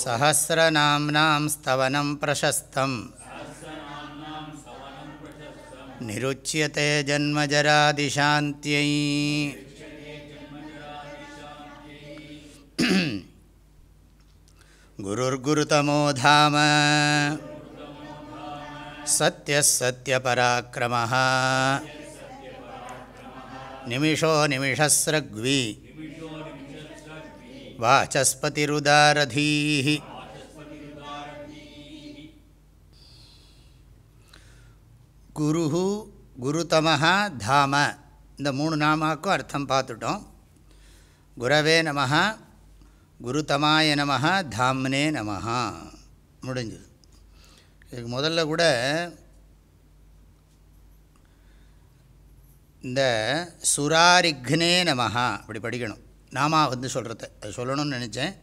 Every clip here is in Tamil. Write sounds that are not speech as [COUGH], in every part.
सहस्रनाम्नां स्तवनं प्रशस्तम् निरुच्यते जन्मजरादिशान्त्यै गुरुर्गुरुतमो धाम सत्यः सत्यपराक्रमः निमिषो निमिषस्रग्वी वाचस्पतिरुदारधीः குருஹு குருதமஹா தாம இந்த மூணு நாமாக்கும் அர்த்தம் பார்த்துட்டோம் குரவே நமஹ குருதமாய நமஹ தாம்னே நமஹ முடிஞ்சது இதுக்கு முதல்ல கூட இந்த சுராரிக்னே நமஹா அப்படி படிக்கணும் நாமா வந்து சொல்கிறது அது சொல்லணும்னு நினச்சேன்.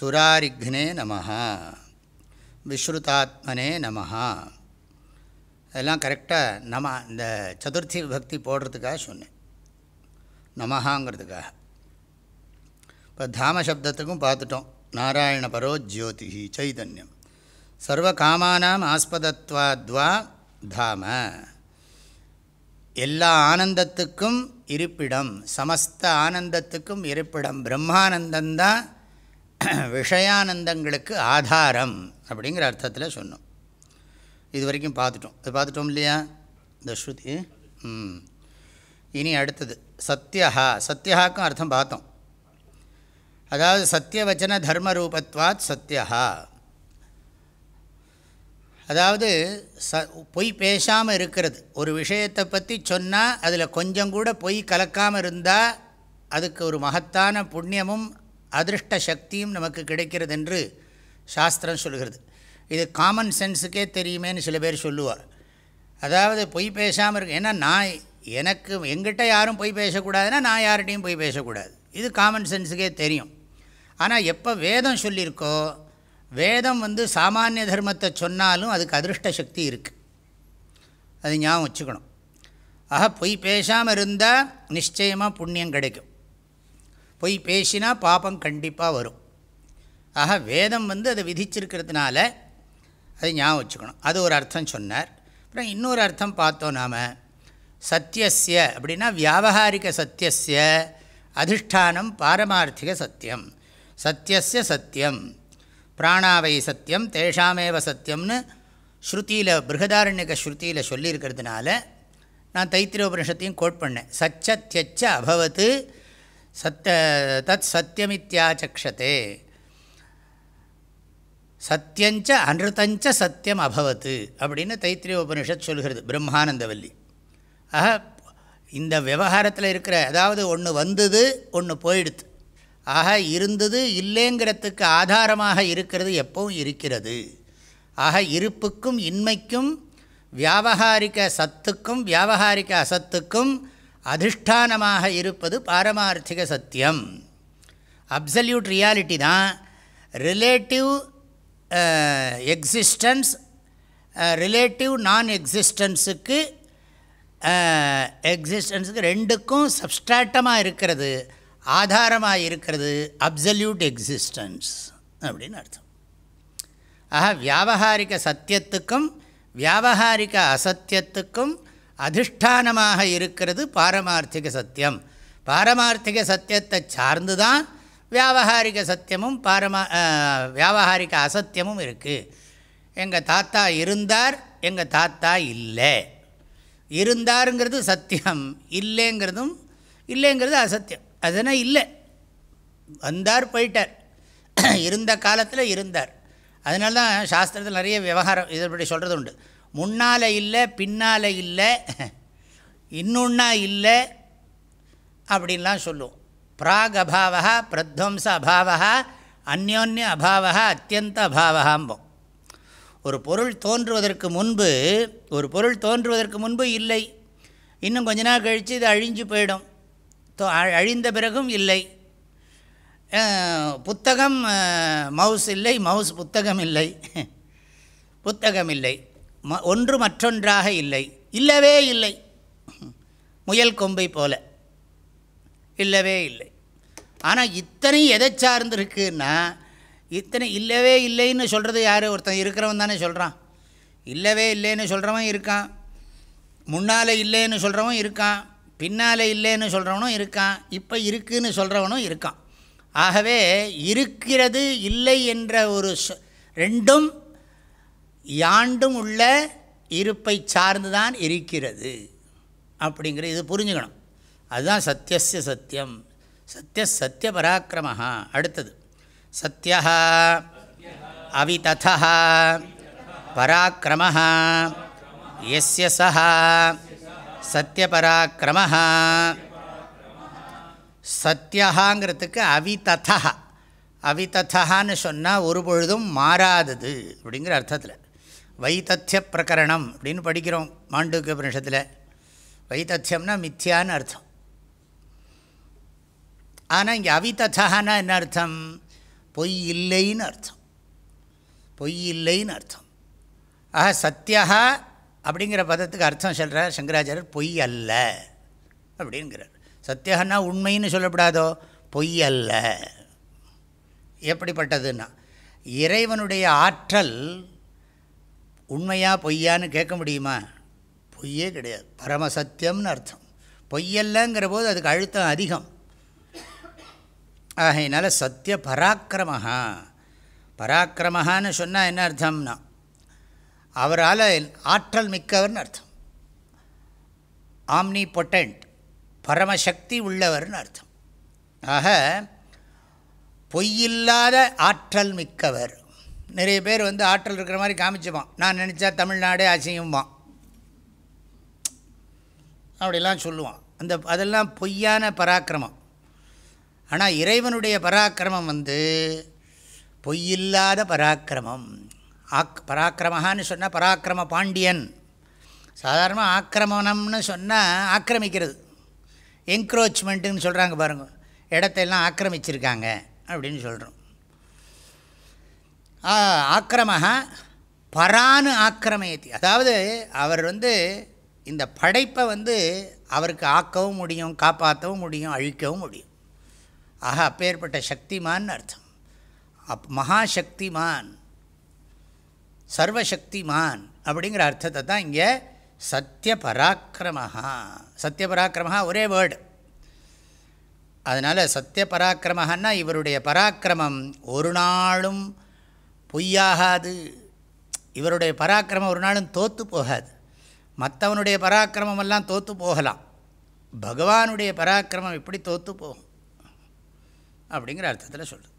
சுராரிக்னே நமஹா. விஸ்ருதாத்மனே நமஹா. அதெல்லாம் கரெக்டாக நம இந்த சதுர்த்தி பக்தி போடுறதுக்காக சொன்னேன். நமஹாங்கிறதுக்காக. இப்போ தாம சப்தத்துக்கும் பார்த்துட்டோம். நாராயண பரோ ஜோதி சைதன்யம். சர்வ காமானாம் ஆஸ்பதத்வாத்வா தாம. எல்லா ஆனந்தத்துக்கும் இருப்பிடம் சமஸ்த ஆனந்தத்துக்கும் இருப்பிடம் பிரம்மானந்தந்தான் விஷயானந்தங்களுக்கு ஆதாரம் அப்படிங்கிற அர்த்தத்தில் சொன்னோம். இது வரைக்கும் பார்த்துட்டோம். இது பார்த்துட்டோம் இல்லையா? இந்த ஸ்ருதி. இனி அடுத்தது சத்யஹா. சத்யஹாக்கும் அர்த்தம் பார்த்தோம். அதாவது சத்தியவச்சன தர்ம ரூபத்வாத் சத்யஹா. அதாவது ச பொய் பேசாமல் இருக்கிறது. ஒரு விஷயத்தை பற்றி சொன்னால் அதில் கொஞ்சம் கூட பொய் கலக்காமல் இருந்தால் அதுக்கு ஒரு மகத்தான புண்ணியமும் அதிருஷ்ட சக்தியும் நமக்கு கிடைக்கிறது என்று சாஸ்திரம் சொல்கிறது. இது காமன் சென்ஸுக்கே தெரியுமேன்னு சில பேர் சொல்லுவார். அதாவது பொய் பேசாமல் இருக்கு ஏன்னா நான் எனக்கு எங்கிட்ட யாரும் பொய் பேசக்கூடாதுன்னா நான் யார்கிட்டையும் பொய் பேசக்கூடாது. இது காமன் சென்ஸுக்கே தெரியும். ஆனால் எப்போ வேதம் சொல்லியிருக்கோ வேதம் வந்து சாமானிய தர்மத்தை சொன்னாலும் அதுக்கு அதிருஷ்ட சக்தி இருக்குது அது ஞாபகம் வச்சுக்கணும். ஆக பொய் பேசாமல் இருந்தால் நிச்சயமாக புண்ணியம் கிடைக்கும். பொய் பேசினா பாபம் கண்டிப்பாக வரும். ஆக வேதம் வந்து அதை விதிச்சிருக்கிறதுனால அதை ஞாபகம் வச்சுக்கணும். அது ஒரு அர்த்தம் சொன்னார். அப்புறம் இன்னொரு அர்த்தம் பார்த்தோம் நாம். சத்தியசிய அப்படின்னா வியாபகாரிக சத்தியசிய அதிஷ்டானம் பாரமார்த்திக சத்தியம். சத்தியசிய சத்தியம். பிராணாவை சத்தியம் தேஷாமேவ சத்தியம்னு ஸ்ருதியில் பிருகதாரண்யக ஸ்ருதியில் சொல்லியிருக்கிறதுனால நான் தைத்திரோபனிஷத்தையும் கோட் பண்ணேன். சச்சத்தியச்ச அபவத்து சத்த தத் சத்தியமித்யாச்சக்ஷதே சத்தியஞ்ச அனிருத்தஞ்ச சத்தியம் அபவத்து அப்படின்னு தைத்திரிய உபனிஷத் சொல்கிறது பிரம்மானந்தவல்லி. ஆக இந்த விவகாரத்தில் இருக்கிற அதாவது ஒன்று வந்தது ஒன்று போயிடுது ஆக இருந்தது இல்லைங்கிறதுக்கு ஆதாரமாக இருக்கிறது எப்பவும் இருக்கிறது. ஆக இருப்புக்கும் இன்மைக்கும் வியாபகாரிக சத்துக்கும் வியாபகாரிக அசத்துக்கும் அதிஷ்டானமாக இருப்பது பாரமார்த்திக சத்தியம். அப்சல்யூட் ரியாலிட்டி தான். ரிலேட்டிவ் எக்ஸிஸ்டன்ஸ் ரிலேட்டிவ் நான் எக்ஸிஸ்டன்ஸுக்கு எக்ஸிஸ்டன்ஸுக்கு ரெண்டுக்கும் சப்ஸ்ட்ராட்டமாக இருக்கிறது. ஆதாரமாக இருக்கிறது அப்சல்யூட் எக்ஸிஸ்டன்ஸ் அப்படின்னு அர்த்தம். ஆக வியாபகாரிக சத்தியத்துக்கும் வியாபகாரிக அசத்தியத்துக்கும் அதிஷ்டானமாக இருக்கிறது பாரமார்த்திக சத்தியம். பாரமார்த்திக சத்தியத்தை சார்ந்து தான் வியாபகாரிக சத்தியமும் பாரமா வியாபகாரிக அசத்தியமும் இருக்குது எங்கள் தாத்தா இருந்தார் எங்கள் தாத்தா இல்லை. இருந்தாருங்கிறது சத்தியம் இல்லைங்கிறதும் இல்லைங்கிறது அசத்தியம். அதனால் இல்லை. வந்தார் போயிட்டார். [CLEARS THROAT] இருந்த காலத்தில் இருந்தார். அதனால தான் சாஸ்திரத்தில் நிறைய விவகாரம் இதை பற்றி சொல்கிறது உண்டு. முன்னால் இல்லை பின்னால் இல்லை [CLEARS THROAT] இன்னொன்னா இல்லை அப்படின்லாம் சொல்லுவோம். பிராக் அபாவா பிரத்வம்ச அபாவா அந்யோன்ய அபாவா அத்தியந்த அபாவகாம்போம் ஒரு பொருள் தோன்றுவதற்கு முன்பு ஒரு பொருள் தோன்றுவதற்கு முன்பு இல்லை. இன்னும் கொஞ்ச நாள் கழித்து இது அழிஞ்சு போயிடும். அழிந்த பிறகும் இல்லை. புத்தகம் மவுஸ் இல்லை மவுஸ் புத்தகம் இல்லை. புத்தகம் இல்லை. ம ஒன்று மற்றொன்றாக இல்லை. இல்லவே இல்லை. முயல் கொம்பை போல. இல்லவே இல்லை. ஆனால் இத்தனை எதை சார்ந்திருக்குன்னா இத்தனை இல்லவே இல்லைன்னு சொல்கிறது யார்? ஒருத்தன் இருக்கிறவன் தானே சொல்கிறான் இல்லவே இல்லைன்னு சொல்கிறவன் இருக்கான். முன்னால் இல்லைன்னு சொல்கிறவன் இருக்கான். பின்னால் இல்லைன்னு சொல்கிறவனும் இருக்கான் இப்போ இருக்குதுன்னு சொல்கிறவனும் இருக்கான். ஆகவே இருக்கிறது இல்லை என்ற ஒரு ரெண்டும் யாண்டும் உள்ள இருப்பை சார்ந்து தான் இருக்கிறது அப்படிங்கிற இது புரிஞ்சுக்கணும். அதுதான் சத்தியசிய சத்தியம். சத்திய சத்திய பராக்கிரமாக அடுத்தது சத்யா அவிததா பராக்கிரமாக எஸ்ய சா சத்தியபராக்கிரம சத்தியகாங்கிறதுக்கு அவிததா அவிததான்னு சொன்னால் ஒரு பொழுதும் மாறாதது அப்படிங்கிற அர்த்தத்தில். வைத்தத்திய பிரகரணம் அப்படின்னு படிக்கிறோம் மாண்டூக்க உபனிஷத்தில் வைத்தத்தியம்னா மித்யான்னு அர்த்தம். ஆனால் இங்கே அவிததான்னா என்ன அர்த்தம்? பொய் இல்லைன்னு அர்த்தம். பொய் இல்லைன்னு அர்த்தம். ஆக சத்தியா அப்படிங்கிற பதத்துக்கு அர்த்தம் சொல்கிறார் சங்கராச்சாரியர் பொய் அல்ல. அப்படிங்கிறார். சத்தியகன்னா உண்மைன்னு சொல்லப்படாதோ? பொய் அல்ல. எப்படிப்பட்டதுன்னா இறைவனுடைய ஆற்றல் உண்மையாக பொய்யான்னு கேட்க முடியுமா? பொய்யே கிடையாது. பரமசத்தியம்னு அர்த்தம். பொய்யல்லங்கிற போது அதுக்கு அழுத்தம் அதிகம். ஆகையினால சத்திய பராக்கிரமஹா. பராக்கிரமஹான்னு சொன்னால் என்ன அர்த்தம்னா அவரால் ஆற்றல் மிக்கவர்னு அர்த்தம். ஆம்னி பொட்டன்ட் பரமசக்தி உள்ளவர்னு அர்த்தம். ஆக பொய்யில்லாத ஆற்றல் மிக்கவர். நிறைய பேர் வந்து ஆற்றல் இருக்கிற மாதிரி காமிச்சுப்பான். நான் நினச்சா தமிழ்நாடே அசிங்கம்பான். அப்படிலாம் சொல்லுவான். அந்த அதெல்லாம் பொய்யான பராக்கிரமம். ஆனால் இறைவனுடைய பராக்கிரமம் வந்து பொய்யில்லாத பராக்கிரமம். ஆக் பராக்கிரமஹான்னு சொன்னால் பராக்கிரம பாண்டியன். சாதாரணமாக ஆக்கிரமணம்னு சொன்னால் ஆக்கிரமிக்கிறது. என்க்ரோச்மெண்ட்டுன்னு சொல்கிறாங்க பாருங்கள் இடத்தையெல்லாம் ஆக்கிரமிச்சிருக்காங்க அப்படின்னு சொல்கிறோம் ஆக்கிரமஹ பரானு ஆக்கிரமயத்தி. அதாவது அவர் வந்து இந்த படைப்பை வந்து அவருக்கு ஆக்கவும் முடியும் காப்பாற்றவும் முடியும் அழிக்கவும் முடியும். ஆக அப்பேற்பட்ட சக்திமான்னு அர்த்தம். அப் மகாசக்திமான். சர்வசக்திமான் அப்படிங்கிற அர்த்தத்தை தான் இங்கே சத்திய பராக்கிரமஹா சத்திய பராக்கிரமஹா ஒரே வேர்டு அதனால் சத்திய பராக்கிரமஹான்னா இவருடைய பராக்கிரமம் ஒரு நாளும் பொய்யாகாது. இவருடைய பராக்கிரமம் ஒரு நாளும் தோற்று போகாது. மற்றவனுடைய பராக்கிரமெல்லாம் தோற்று போகலாம். பகவானுடைய பராக்கிரமம் எப்படி தோற்று போகும். அப்படிங்கிற அர்த்தத்தில் சொல்லுது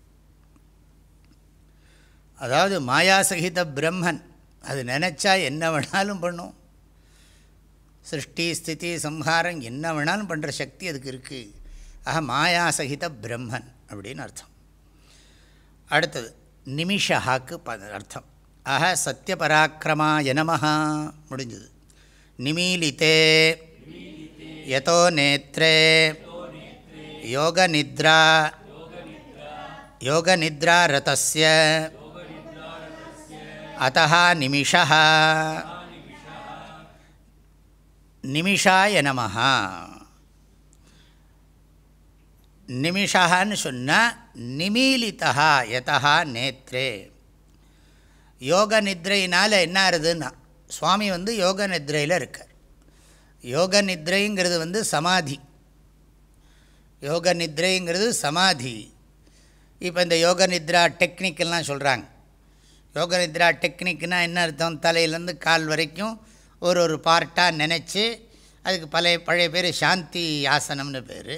அதாவது மாயாசகித பிரம்மன் அது நினச்சா என்ன வேணாலும் பண்ணும். சிருஷ்டி ஸ்திதி சம்ஹாரம் என்ன வேணாலும் பண்ணுற சக்தி அதுக்கு இருக்குது ஆக மாயாசகித பிரம்மன் அப்படின்னு அர்த்தம். அடுத்தது நிமிஷாக்கு ப அர்த்தம். ஆக சத்தியபராக்கிரமாய எனமஹா முடிஞ்சது. நிமீலித்தே யதோ நேத்ரே யோகநித்ரா யோகநித்ரா ரதஸ்ய அத்தா நிமிஷா நிமிஷாய நமஹா நிமிஷான்னு சொன்னால் நிமீலிதா யதா நேத்ரே யோக நித்ரையினால் என்ன ஆறுதுன்னா சுவாமி வந்து யோக நித்ரையில் இருக்கார். யோக நித்ரைங்கிறது வந்து சமாதி. யோக நித்ரைங்கிறது சமாதி. இப்போ இந்த யோக நித்ரா டெக்னிக்கெல்லாம் சொல்கிறாங்க யோகநித்ரா டெக்னிக்னால் என்ன அர்த்தம்? தலையிலேருந்து கால் வரைக்கும் ஒரு ஒரு பார்ட்டாக நினச்சி அதுக்கு பழைய பழைய பேர் சாந்தி ஆசனம்னு பேர்.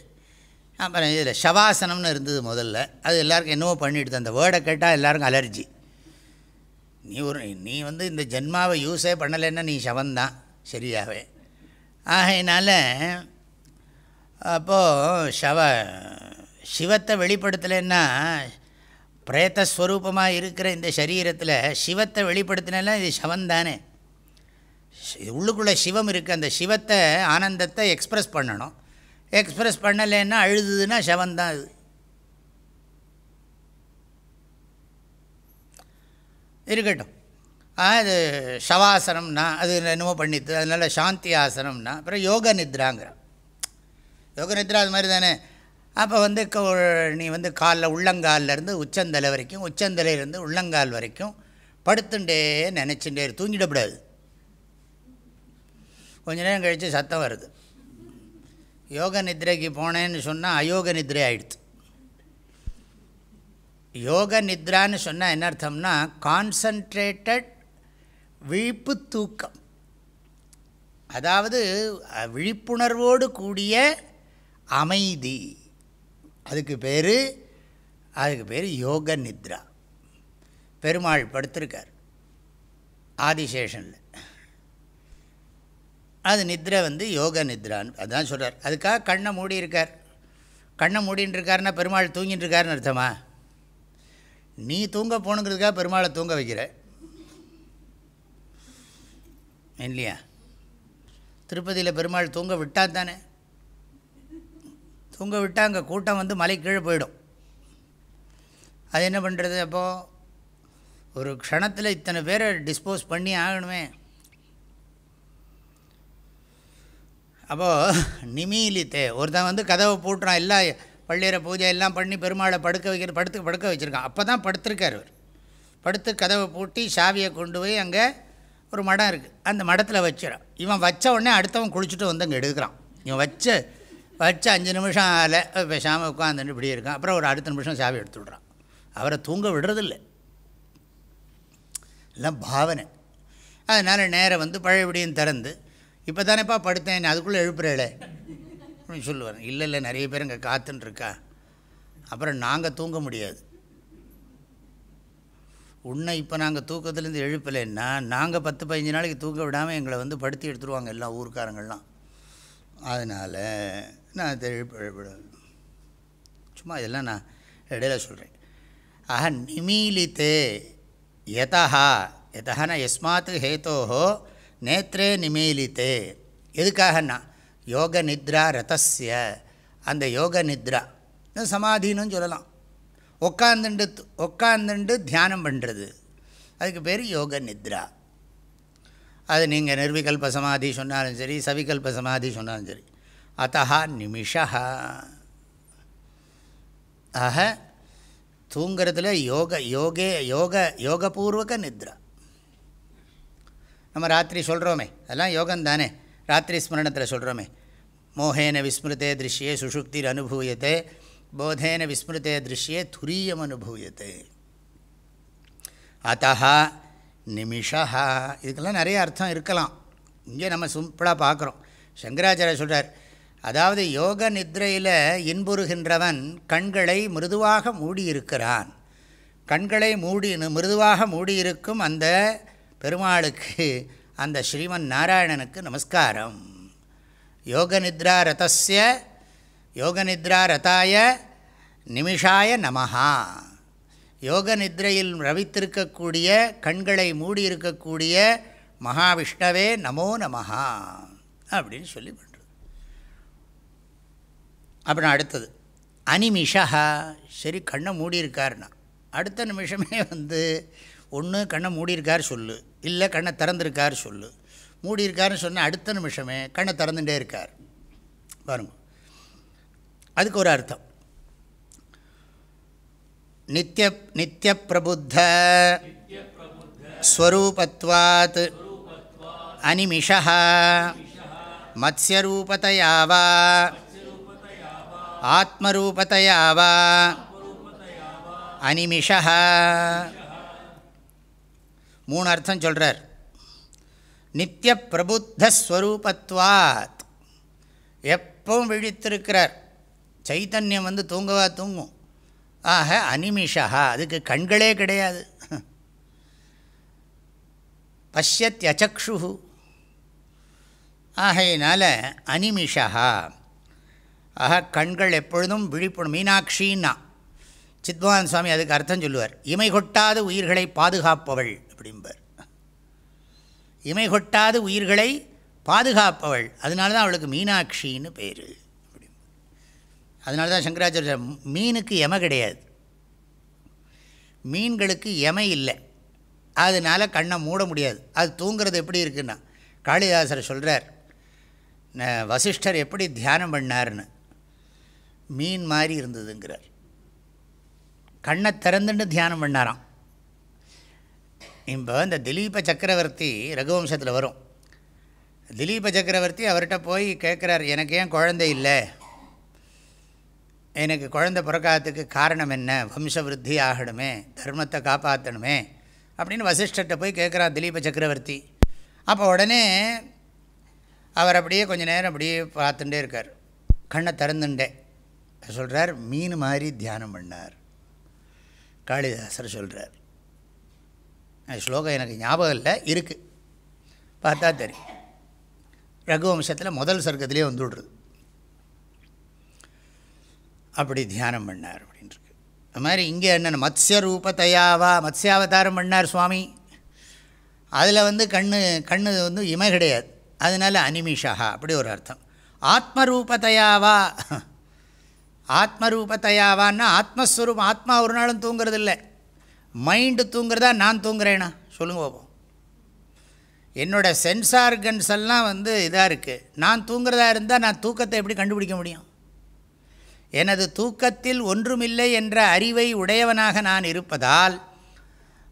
அப்புறம் இதில் ஷவாசனம்னு இருந்தது முதல்ல. அது எல்லாருக்கும் என்னவோ பண்ணிட்டு அந்த வேர்டை கேட்டால் எல்லாருக்கும் அலர்ஜி. நீ ஒரு நீ வந்து இந்த ஜென்மாவை யூஸே பண்ணலைன்னா நீ சவந்தான். சரியாகவே ஆகையினால அப்போது ஷவ சிவத்தை வெளிப்படுத்தலைன்னா பிரேத்தஸ்வரூபமாக இருக்கிற இந்த சரீரத்தில் சிவத்தை வெளிப்படுத்தினா இது சவந்தானே உள்ளுக்குள்ளே சிவம் இருக்குது அந்த சிவத்தை ஆனந்தத்தை எக்ஸ்ப்ரெஸ் பண்ணணும். எக்ஸ்ப்ரெஸ் பண்ணலைன்னா அழுதுதுன்னா சிவந்தான் அது. இருக்கட்டும். அது ஷவாசனம்னா அது என்னமோ பண்ணித்து அதனால் சாந்தி ஆசனம்னா அப்புறம் யோக நித்ராங்கிறான் யோக நித்ரா அது மாதிரி தானே? அப்போ வந்து நீ வந்து காலில் உள்ளங்காலிலேருந்து உச்சந்தலை வரைக்கும் உச்சந்தலையிலேருந்து உள்ளங்கால் வரைக்கும் படுத்துட்டே நினச்சிட்டே தூங்கிடக்கூடாது. கொஞ்ச நேரம் கழித்து சத்தம் வருது. யோக நித்ரைக்கு போனேன்னு சொன்னால் அயோக நித்ரை ஆயிடுது. யோக நித்ரான்னு சொன்னால் என்ன அர்த்தம்னா கான்சன்ட்ரேட்டட் விழிப்பு தூக்கம். அதாவது விழிப்புணர்வோடு கூடிய அமைதி. அதுக்கு பேர் அதுக்கு பேர் யோக நித்ரா. பெருமாள் படுத்திருக்கார். ஆதிசேஷனில். அது நித்ரை வந்து யோக நித்ரான்னு அதுதான் சொல்கிறார் அதுக்காக கண்ணை மூடி இருக்கார். கண்ணை மூடின்னு இருக்காருன்னா பெருமாள் தூங்கிட்டு இருக்காருன்னு அர்த்தமா? நீ தூங்க போகணுங்கிறதுக்காக பெருமாளை தூங்க வைக்கிற. இல்லையா? திருப்பதியில் பெருமாள் தூங்க விட்டால் தானே? தூங்க விட்டால் அங்கே கூட்டம் வந்து மலை கீழே போயிடும். அது என்ன பண்ணுறது அப்போது ஒரு க்ஷணத்தில் இத்தனை பேரை டிஸ்போஸ் பண்ணி ஆகணுமே. அப்போது நிமீலித்தே ஒருத்தன் வந்து கதவை பூட்டுறான் எல்லாம் பள்ளியரை பூஜை எல்லாம் பண்ணி பெருமாளை படுக்க வைக்கிற படுத்து படுக்க வச்சுருக்கான். அப்போ தான் படுத்திருக்கார் அவர் படுத்து கதவை பூட்டி சாவியை கொண்டு போய் அங்கே ஒரு மடம் இருக்குது அந்த மடத்தில் வச்சிடும் இவன் வச்ச உடனே அடுத்தவன் குளிச்சுட்டு வந்து அங்கே எடுக்கிறான். இவன் வச்ச வச்சு அஞ்சு நிமிஷம் ஆகலை. பேசாமல் உட்காந்துட்டு இப்படி இருக்கான். அப்புறம் ஒரு அடுத்த நிமிஷம் சாவி எடுத்து விட்றான். அவரை தூங்க விடுறதில்லை. எல்லாம் பாவனை. அதனால் நேரம் வந்து பழையபடியும் திறந்து இப்போ தானேப்பா படுத்தேன் அதுக்குள்ளே எழுப்புறேளே அப்படின்னு சொல்லுவார். இல்லை இல்லை நிறைய பேர் இங்கே காத்துன்ட்ருக்கா அப்புறம் நாங்கள் தூங்க முடியாது. உன்னை இப்போ நாங்கள் தூக்கத்துலேருந்து எழுப்பலைன்னா நாங்கள் பத்து பதினஞ்சு நாளைக்கு தூங்க விடாமல் எங்களை வந்து படுத்தி எடுத்துருவாங்க எல்லாம் ஊருக்காரங்கள்லாம். அதனால் நான் தெளிவுபடுவேன் சும்மா இதெல்லாம் நான் இடையில சொல்கிறேன் ஆஹா நிமீலித்தே யதா யதான எஸ்மாத் ஹேத்தோஹோ நேத்திரே நிமீலித்தே. எதுக்காகன்னா? யோக நித்ரா ரதஸ்ய. அந்த யோக நித்ரா சமாதின்னு சொல்லலாம். உட்காந்துண்டு உட்காந்துண்டு தியானம் பண்ணுறது அதுக்கு பேர் யோக நித்ரா. அது நீங்கள் நிர்விகல்ப சமாதி சொன்னாலும் சரி சவிகல்ப சமாதி சொன்னாலும் சரி. அத்தா நிமிஷா ஆக தூங்கிறதுல யோக யோகே யோக யோகபூர்வக நித்ரா. நம்ம ராத்திரி சொல்கிறோமே அதெல்லாம் யோகம் தானே ராத்திரி ஸ்மரணத்தில் சொல்கிறோமே மோகேன விஸ்மிருத்தே திருஷ்யே சுஷுக்திர் அனுபூயத்தை போதேன விஸ்மிருத்தே திருஷ்யே துரியம் அனுபூயத்தை அத்தா நிமிஷா இதுக்கெல்லாம் நிறைய அர்த்தம் இருக்கலாம். இங்கே நம்ம சிம்பிளாக பார்க்குறோம். சங்கராச்சாரிய சொல்கிறார் அதாவது யோக நித்ரையில் இன்புறுகின்றவன் கண்களை மிருதுவாக மூடியிருக்கிறான். கண்களை மூடி மிருதுவாக மூடியிருக்கும் அந்த பெருமாளுக்கு அந்த ஸ்ரீமன் நாராயணனுக்கு நமஸ்காரம். யோக நித்ரா ரதஸ்ய யோக நித்ரா ரதாய நிமிஷாய நமஹா. யோக நித்ரையில் ரவித்திருக்கக்கூடிய கண்களை மூடியிருக்கக்கூடிய மகாவிஷ்ணவே நமோ நமஹா அப்படின்னு சொல்லி அப்புறம் அடுத்தது. அனிமிஷா சரி கண்ணை மூடியிருக்காருன்னா. அடுத்த நிமிஷமே வந்து ஒன்று கண்ணை மூடியிருக்கார் சொல்லு. இல்லை கண்ணை திறந்திருக்கார் சொல்லு. மூடியிருக்காருன்னு சொன்னால் அடுத்த நிமிஷமே கண்ணை திறந்துட்டே இருக்கார். பாருங்க. அதுக்கு ஒரு அர்த்தம். நித்திய நித்திய பிரபுத்த ஸ்வரூபத்வாத் அனிமிஷா மத்ஸ்யரூபத்தையாவா ஆத்மரூபத்தையா வா. அனிமிஷா மூணு அர்த்தம் சொல்கிறார் நித்திய பிரபுத்தஸ்வரூபத்வாத் எப்பவும் விழித்திருக்கிறார். சைத்தன்யம் வந்து தூங்கவா தூங்கும். ஆக அனிமிஷா அதுக்கு கண்களே கிடையாது. பஷ்யத்யச்சு ஆகையினால் அனிமிஷா ஆக கண்கள் எப்பொழுதும் விழிப்புணர் மீனாட்சின்னா சித்பவான் சுவாமி அதுக்கு அர்த்தம் சொல்லுவார். இமை கொட்டாத உயிர்களை பாதுகாப்பவள் அப்படிம்பார். இமை கொட்டாத உயிர்களை பாதுகாப்பவள். அதனால தான் அவளுக்கு மீனாட்சின்னு பேர் அதனால தான் சங்கராச்சாரிய மீனுக்கு எம கிடையாது. மீன்களுக்கு எமை இல்லை. அதனால் கண்ணை மூட முடியாது. அது தூங்குறது எப்படி இருக்குன்னா காளிதாசர் சொல்கிறார் வசிஷ்டர் எப்படி தியானம் பண்ணார்னு மீன் மாதிரி இருந்ததுங்கிறார். கண்ணை திறந்துட்டு தியானம் பண்ணாராம். இப்போ இந்த திலீப சக்கரவர்த்தி ரகுவம்சத்தில் வரும். திலீப சக்கரவர்த்தி அவர்கிட்ட போய் கேட்குறார் எனக்கு ஏன் குழந்தை இல்லை? எனக்கு குழந்தை பிறக்காததுக்கு காரணம் என்ன? வம்ச விருத்தி ஆகணுமே தர்மத்தை காப்பாற்றணுமே அப்படின்னு வசிஷ்டர்கிட்ட போய் கேட்குறான் திலீப சக்கரவர்த்தி. அப்போ உடனே அவர் அப்படியே கொஞ்சம் நேரம் அப்படியே பார்த்துட்டே இருக்கார். கண்ணை திறந்துட்டேன் சொல்கிறார் மீன் மாதிரி தியானம் பண்ணார். காளிதாசர் சொல்கிறார் ஸ்லோகம் எனக்கு ஞாபகம் இல்லை இருக்குது பார்த்தா தெரியும். ரகுவம்சத்தில் முதல் சர்க்கத்திலே வந்து விடுறது அப்படி தியானம் பண்ணார் அப்படின்ட்டுருக்கு அது மாதிரி இங்கே என்னென்ன மத்ய ரூபத்தையாவா மத்ஸ்யாவதாரம் பண்ணார் சுவாமி. அதில் வந்து கண்ணு கண்ணு வந்து இமை கிடையாது. அதனால் அனிமிஷா அப்படி ஒரு அர்த்தம். ஆத்மரூபத்தையாவா ஆத்மரூபத்தையாவான்னா ஆத்மஸ்வரூபம் ஆத்மா ஒரு நாளும் தூங்குறது இல்லை மைண்டு தூங்குறதா நான் தூங்குறேனா? சொல்லுங்க பார்ப்போம் என்னோடய சென்ஸ் ஆர்கன்ஸ் எல்லாம் வந்து இதாக இருக்குது நான் தூங்குறதா இருந்தால் நான் தூக்கத்தை எப்படி கண்டுபிடிக்க முடியும்? எனது தூக்கத்தில் ஒன்றுமில்லை என்ற அறிவை உடையவனாக நான் இருப்பதால்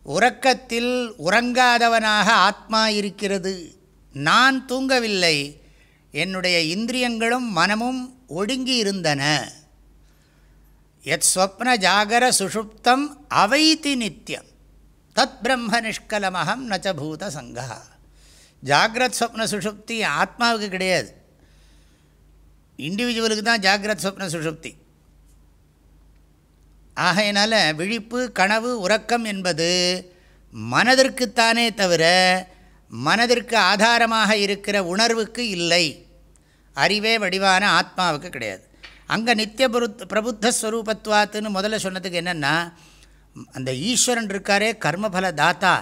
உறக்கத்தில் உறங்காதவனாக ஆத்மா இருக்கிறது. நான் தூங்கவில்லை. என்னுடைய இந்திரியங்களும் மனமும் ஒடுங்கி இருந்தன. எத் ஸ்வப்ன ஜாகர சுஷுப்தம் அவைத்தி நித்தியம் தத் பிரம்ம நிஷ்கலமகம் நச்ச பூத சங்கா ஜாகிரத் ஸ்வப்ன சுஷுப்தி ஆத்மாவுக்கு கிடையாது இண்டிவிஜுவலுக்கு தான் ஜாகிரத் ஸ்வப்ன சுஷுப்தி ஆகையினால் விழிப்பு கனவு உறக்கம் என்பது மனதிற்குத்தானே தவிர மனதிற்கு ஆதாரமாக இருக்கிற உணர்வுக்கு இல்லை அறிவே வடிவான ஆத்மாவுக்கு கிடையாது அங்கே நித்திய புருத் பிரபுத்த ஸ்வரூபத்வாத்துன்னு முதல்ல சொன்னதுக்கு என்னென்னா அந்த ஈஸ்வரன் இருக்காரே கர்மபல தாத்தா.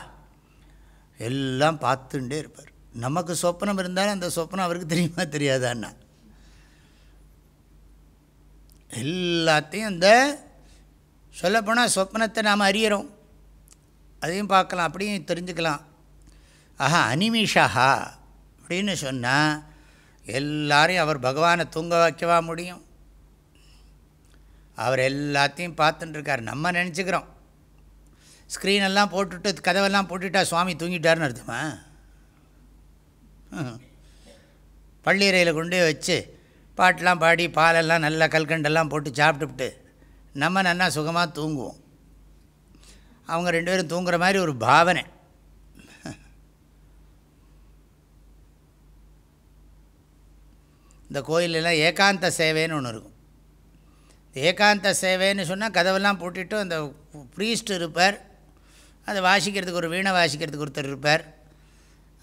எல்லாம் பார்த்துட்டே இருப்பார். நமக்கு சொப்னம் இருந்தாலும் அந்த சொப்னம் அவருக்கு தெரியுமா தெரியாதான்னா. எல்லாத்தையும் இந்த சொல்லப்போனால் சொப்னத்தை நாம் அறியறோம். அதையும் பார்க்கலாம் அப்படியும் தெரிஞ்சுக்கலாம். ஆஹா அனிமிஷா அப்படின்னு சொன்னால் எல்லாரையும் அவர் பகவானை தூங்க வைக்கவா முடியும்? அவர் எல்லாத்தையும் பார்த்துட்டுருக்கார் நம்ம நினச்சிக்கிறோம். ஸ்க்ரீனெல்லாம் போட்டுட்டு கதவெல்லாம் போட்டுட்டா சுவாமி தூங்கிட்டார்னு அர்த்தமா? பள்ளியறையில் கொண்டு வச்சு பாட்டெலாம் பாடி பாலெல்லாம் நல்லா கல்கண்டெல்லாம் போட்டு சாப்பிட்டுவிட்டு நம்ம நல்லா சுகமாக தூங்குவோம். அவங்க ரெண்டு பேரும் தூங்குற மாதிரி ஒரு பாவனை. இந்த கோயிலெல்லாம் ஏகாந்த சேவைன்னு ஒன்று இருக்கும். ஏகாந்த சேவைன்னு சொன்னால் கதவெல்லாம் போட்டுட்டு அந்த ப்ரீஸ்ட் இருப்பார். அதை வாசிக்கிறதுக்கு ஒரு வீணை வாசிக்கிறதுக்கு ஒருத்தர் இருப்பார்.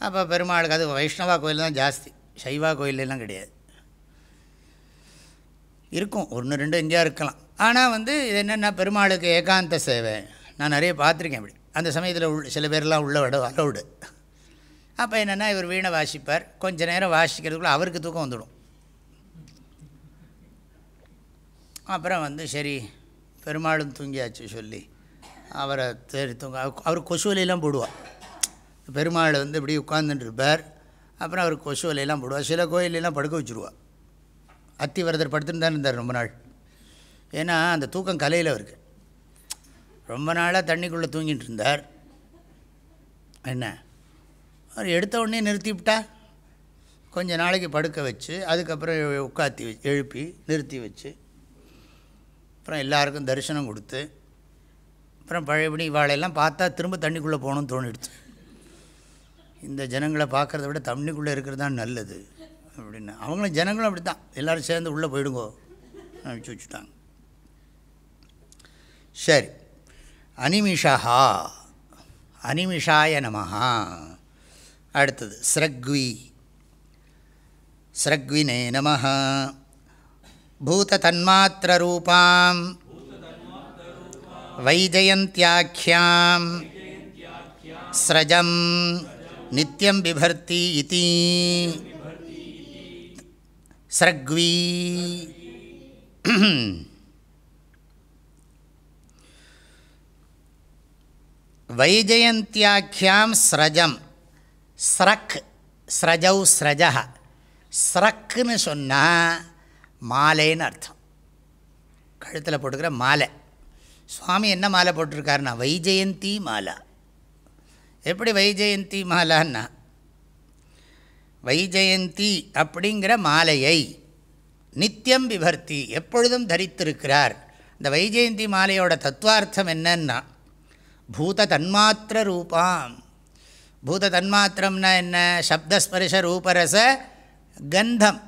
அப்போ பெருமாளுக்கு அது வைஷ்ணவா கோயில் தான் ஜாஸ்தி. சைவா கோயிலெல்லாம் கிடையாது. இருக்கும். ஒன்று ரெண்டு எங்கேயா இருக்கலாம். ஆனால் வந்து இது என்னென்னா பெருமாளுக்கு ஏகாந்த சேவை. நான் நிறைய பார்த்துருக்கேன் அப்படி அந்த சமயத்தில் உள் சில பேர்லாம் உள்ள விட அலௌடு அப்போ என்னென்னா இவர் வீணை வாசிப்பார். கொஞ்சம் நேரம் வாசிக்கிறதுக்குள்ளே அவருக்கு தூக்கம் வந்துடும். அப்புறம் வந்து சரி பெருமாளும் தூங்கியாச்சு சொல்லி அவரை சரி தூங்க அவர் கொசுவலையெல்லாம் போடுவார். பெருமாள் வந்து இப்படி உட்காந்துட்டு இருப்பார் அப்புறம் அவர் கொசுவலையெல்லாம் போடுவார். சில கோயிலெல்லாம் படுக்க வச்சுருவா அத்திவரதர் படுத்துன்னு தான் இருந்தார் ரொம்ப நாள். ஏன்னா அந்த தூக்கம் கலையில் அவருக்கு. ரொம்ப நாளாக தண்ணிக்குள்ளே தூங்கிட்டு இருந்தார் என்ன? அவர் எடுத்த உடனே நிறுத்திவிட்டா கொஞ்சம் நாளைக்கு படுக்க வச்சு அதுக்கப்புறம் உட்காத்தி எழுப்பி நிறுத்தி வச்சு அப்புறம் எல்லாருக்கும் தரிசனம் கொடுத்து அப்புறம் பழையபடி இவாளையெல்லாம் பார்த்தா திரும்ப தண்ணிக்குள்ளே போகணும்னு தோணிடுச்சு. இந்த ஜனங்களை பார்க்குறத விட தண்ணிக்குள்ளே இருக்கிறது தான் நல்லது அப்படின்னு. அவங்களும் ஜனங்களும் அப்படி தான் எல்லோரும் சேர்ந்து உள்ளே போயிடுங்கோ அனுப்பிச்சு வச்சுட்டாங்க சரி. அனிமிஷா அனிமிஷாய நமஹா. அடுத்தது ஸ்ரக்வி. ஸ்ரக்வினே நமஹா. பூததன்மாத்திரரூபாம். வைஜயந்தியாக்கியாம். ஸ்ரஜம் நித்தியம் பிபர்த்தி இதி. ஸ்ரக்வி. வைஜயந்தியாக்கியாம் ஸ்ரஜம். ஸ்ரக் ஸ்ரஜௌ ஸ்ரஜ ஸ்ரக்குன்னு சொன்னால் மாலைன்னு அர்த்தம். கழுத்தில் போட்டுக்கிற மாலை. சுவாமி என்ன மாலை போட்டிருக்காருன்னா வைஜெயந்தி மாலா. எப்படி வைஜெயந்தி மாலான்னா வைஜெயந்தி அப்படிங்கிற மாலையை நித்தியம் விபர்த்தி எப்பொழுதும் தரித்திருக்கிறார். இந்த வைஜெயந்தி மாலையோட தத்துவார்த்தம் என்னன்னா பூத தன்மாத்திர ரூபாம். பூத தன்மாத்திரம்னா என்ன? சப்தஸ்பரிச ரூபரச கந்தம்.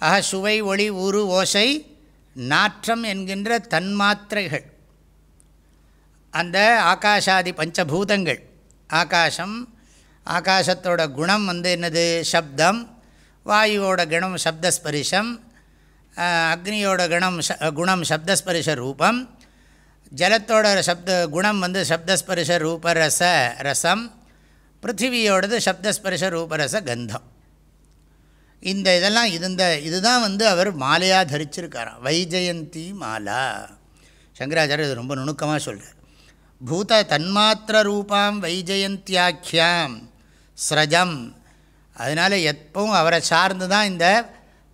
ஆக சுவை ஒளி உரு ஓசை நாற்றம் என்கின்ற தன்மாத்திரைகள். அந்த ஆகாஷாதி பஞ்சபூதங்கள். ஆகாசம் ஆகாசத்தோட குணம் வந்து என்னது? சப்தம் வாயுவோட குணம் சப்தஸ்பரிசம் அக்னியோட குணம் குணம் சப்தஸ்பரிச ரூபம் ஜலத்தோட சப்த குணம் வந்து சப்தஸ்பரிச ரூபரச ரசம் பிருத்திவியோடது சப்தஸ்பரிச ரூபரச கந்தம். இந்த இதெல்லாம் இது இந்த இதுதான் வந்து அவர் மாலையாக தரிச்சிருக்காராம். வைஜெயந்தி மாலா. சங்கராச்சாரியர் இது ரொம்ப நுணுக்கமாக சொல்கிறார் பூத தன்மாத்திர ரூபாம் வைஜெயந்தியாக்கியாம் ஸ்ரஜம். அதனால் எப்பவும் அவரை சார்ந்து தான் இந்த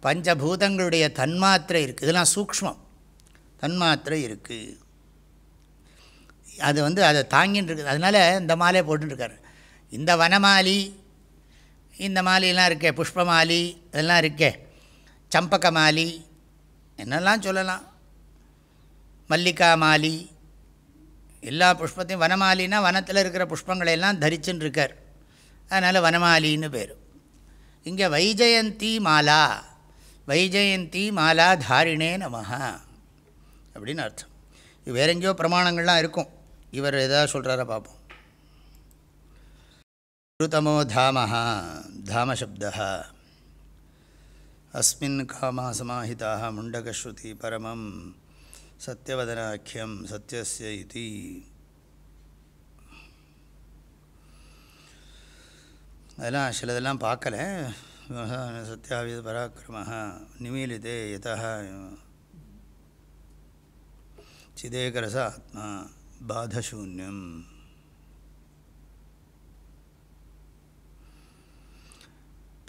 பஞ்சபூதங்களுடைய தன்மாத்திரை இருக்குது இதெல்லாம் சூக்மம் தன்மாத்திரை இருக்குது அது வந்து அதை தாங்கின்னு இருக்குது அதனால் இந்த மாலையை போட்டுருக்காரு இந்த வனமாலி இந்த மாலையெல்லாம் இருக்கே புஷ்ப மாலி இதெல்லாம் இருக்கே. சம்பக மாலி என்னெல்லாம் சொல்லலாம். மல்லிகா மாலி எல்லா புஷ்பத்தையும் வனமாலினா வனத்தில் இருக்கிற புஷ்பங்களை எல்லாம் தரிச்சுன்னு இருக்கார் அதனால் வனமாலின்னு பேர். இங்கே வைஜெயந்தி மாலா வைஜெயந்தி மாலா தாரிணே நமஹா அப்படின்னு அர்த்தம். இது வேற எங்கேயோ பிரமாணங்கள்லாம் இருக்கும். இவர் எதாவது சொல்கிறாரா பார்ப்போம் ருதமோ தாமஹா தாமசப்தா அஸ்மின் காமா சமாஹிதாக முண்டகஸ்ருதி பரமம் சத்யவதனாக்கியம் சத்யஸ்ய இது அதெல்லாம் சிலதெல்லாம் பார்க்கல. சத்யாவித பராக்கிரம நிமீலிதே யதா। சிதேகரச ஆத்மா பாதசூன்யம்।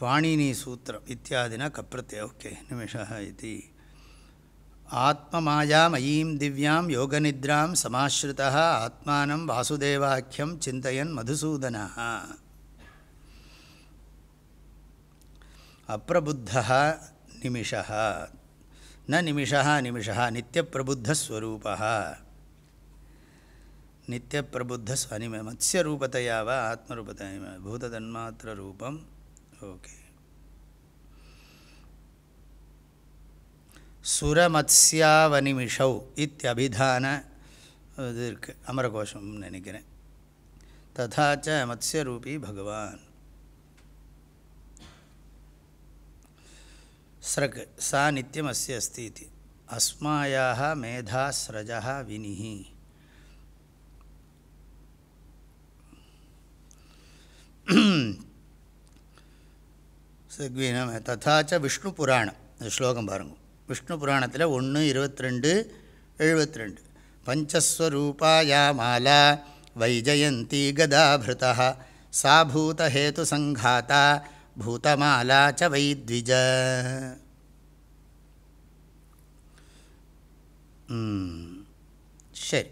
பாணினிசூத்திரம் இத்தியாதினா கப்ரத்தே ஓகே நிமிஷா இது. ஆத்மமாயாமயீம் திவ்யாம் யோகநித்ராம் சமாஸ்ருதா ஆத்மானம் வாசுதேவாக்கியம் சிந்தையன் மதுசூதனா அப்பிரபுத்தா நிமிஷா ந நிமிஷா நிமிஷா நித்தியப்பிரபுத்தஸ்வரூபா நித்தியப்பிரபுத்தஸ் அனிம மத்ஸ்யரூபத்தையாவா ஆத்மரூபத்தையா பூததன்மாத்திர ரூபம் ஓகே சுரமத்ஸ்யாவனிமிஷௌ இத்தியபிதான இது இருக்குது அமரகோஷம்னு நினைக்கிறேன் ததாச்ச மத்ஸ்யரூபி பகவான் ஸ்ரக் சா நித்தியம் அஸ்ய அஸ்தி இது அஸ்மாயாக மேதா ஸ்ரஜா வினிஹி சக்வீனம் ததாச்ச விஷ்ணு புராணம். இந்த ஸ்லோகம் பாருங்க. விஷ்ணு புராணத்தில் ஒன்று இருபத்தி ரெண்டு எழுபத்தி ரெண்டு பஞ்சஸ்வரூபாயா மாலா வைஜயந்தி கதாபிருதா சா பூதஹேது சங்காத்தா பூதமாலா ச வைத்விஜ. சரி.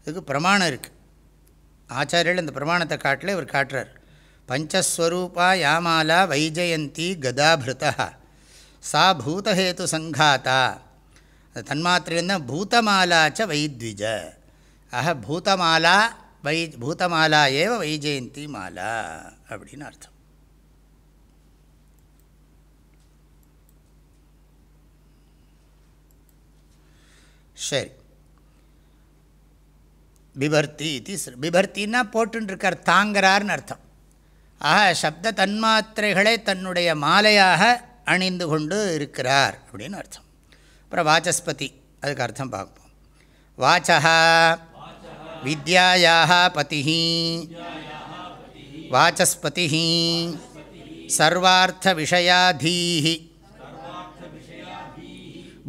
இதுக்கு பிரமாணம் இருக்குது ஆச்சாரியர்கள் இந்த பிரமாணத்தை காட்டில் இவர் காட்டுறார். பஞ்சஸ்வரூபா யாமாலா வைஜயந்தி கதாபிருதா சா பூதஹேத்து சங்காத்தா அந்த பூதமாலாச்ச வைத்விஜ ஆக பூதமாலா வை பூதமாலா ஏவ வைஜெயந்தி மாலா அப்படின்னு அர்த்தம் சரி பிபர்த்தி இது பிபர்த்தின்னா போட்டுருக்கார் தாங்கிறார்னு அர்த்தம் ஆக சப்த தன்மாத்திரைகளை தன்னுடைய மாலையாக அணிந்து கொண்டு இருக்கிறார் அப்படின்னு அர்த்தம். அப்புறம் வாச்சஸ்பதி அதுக்கு அர்த்தம் பார்ப்போம். வாச்சா வித்யாயாக பதி வாச்சஸ்பதி சர்வார்த்த விஷயாதீஹி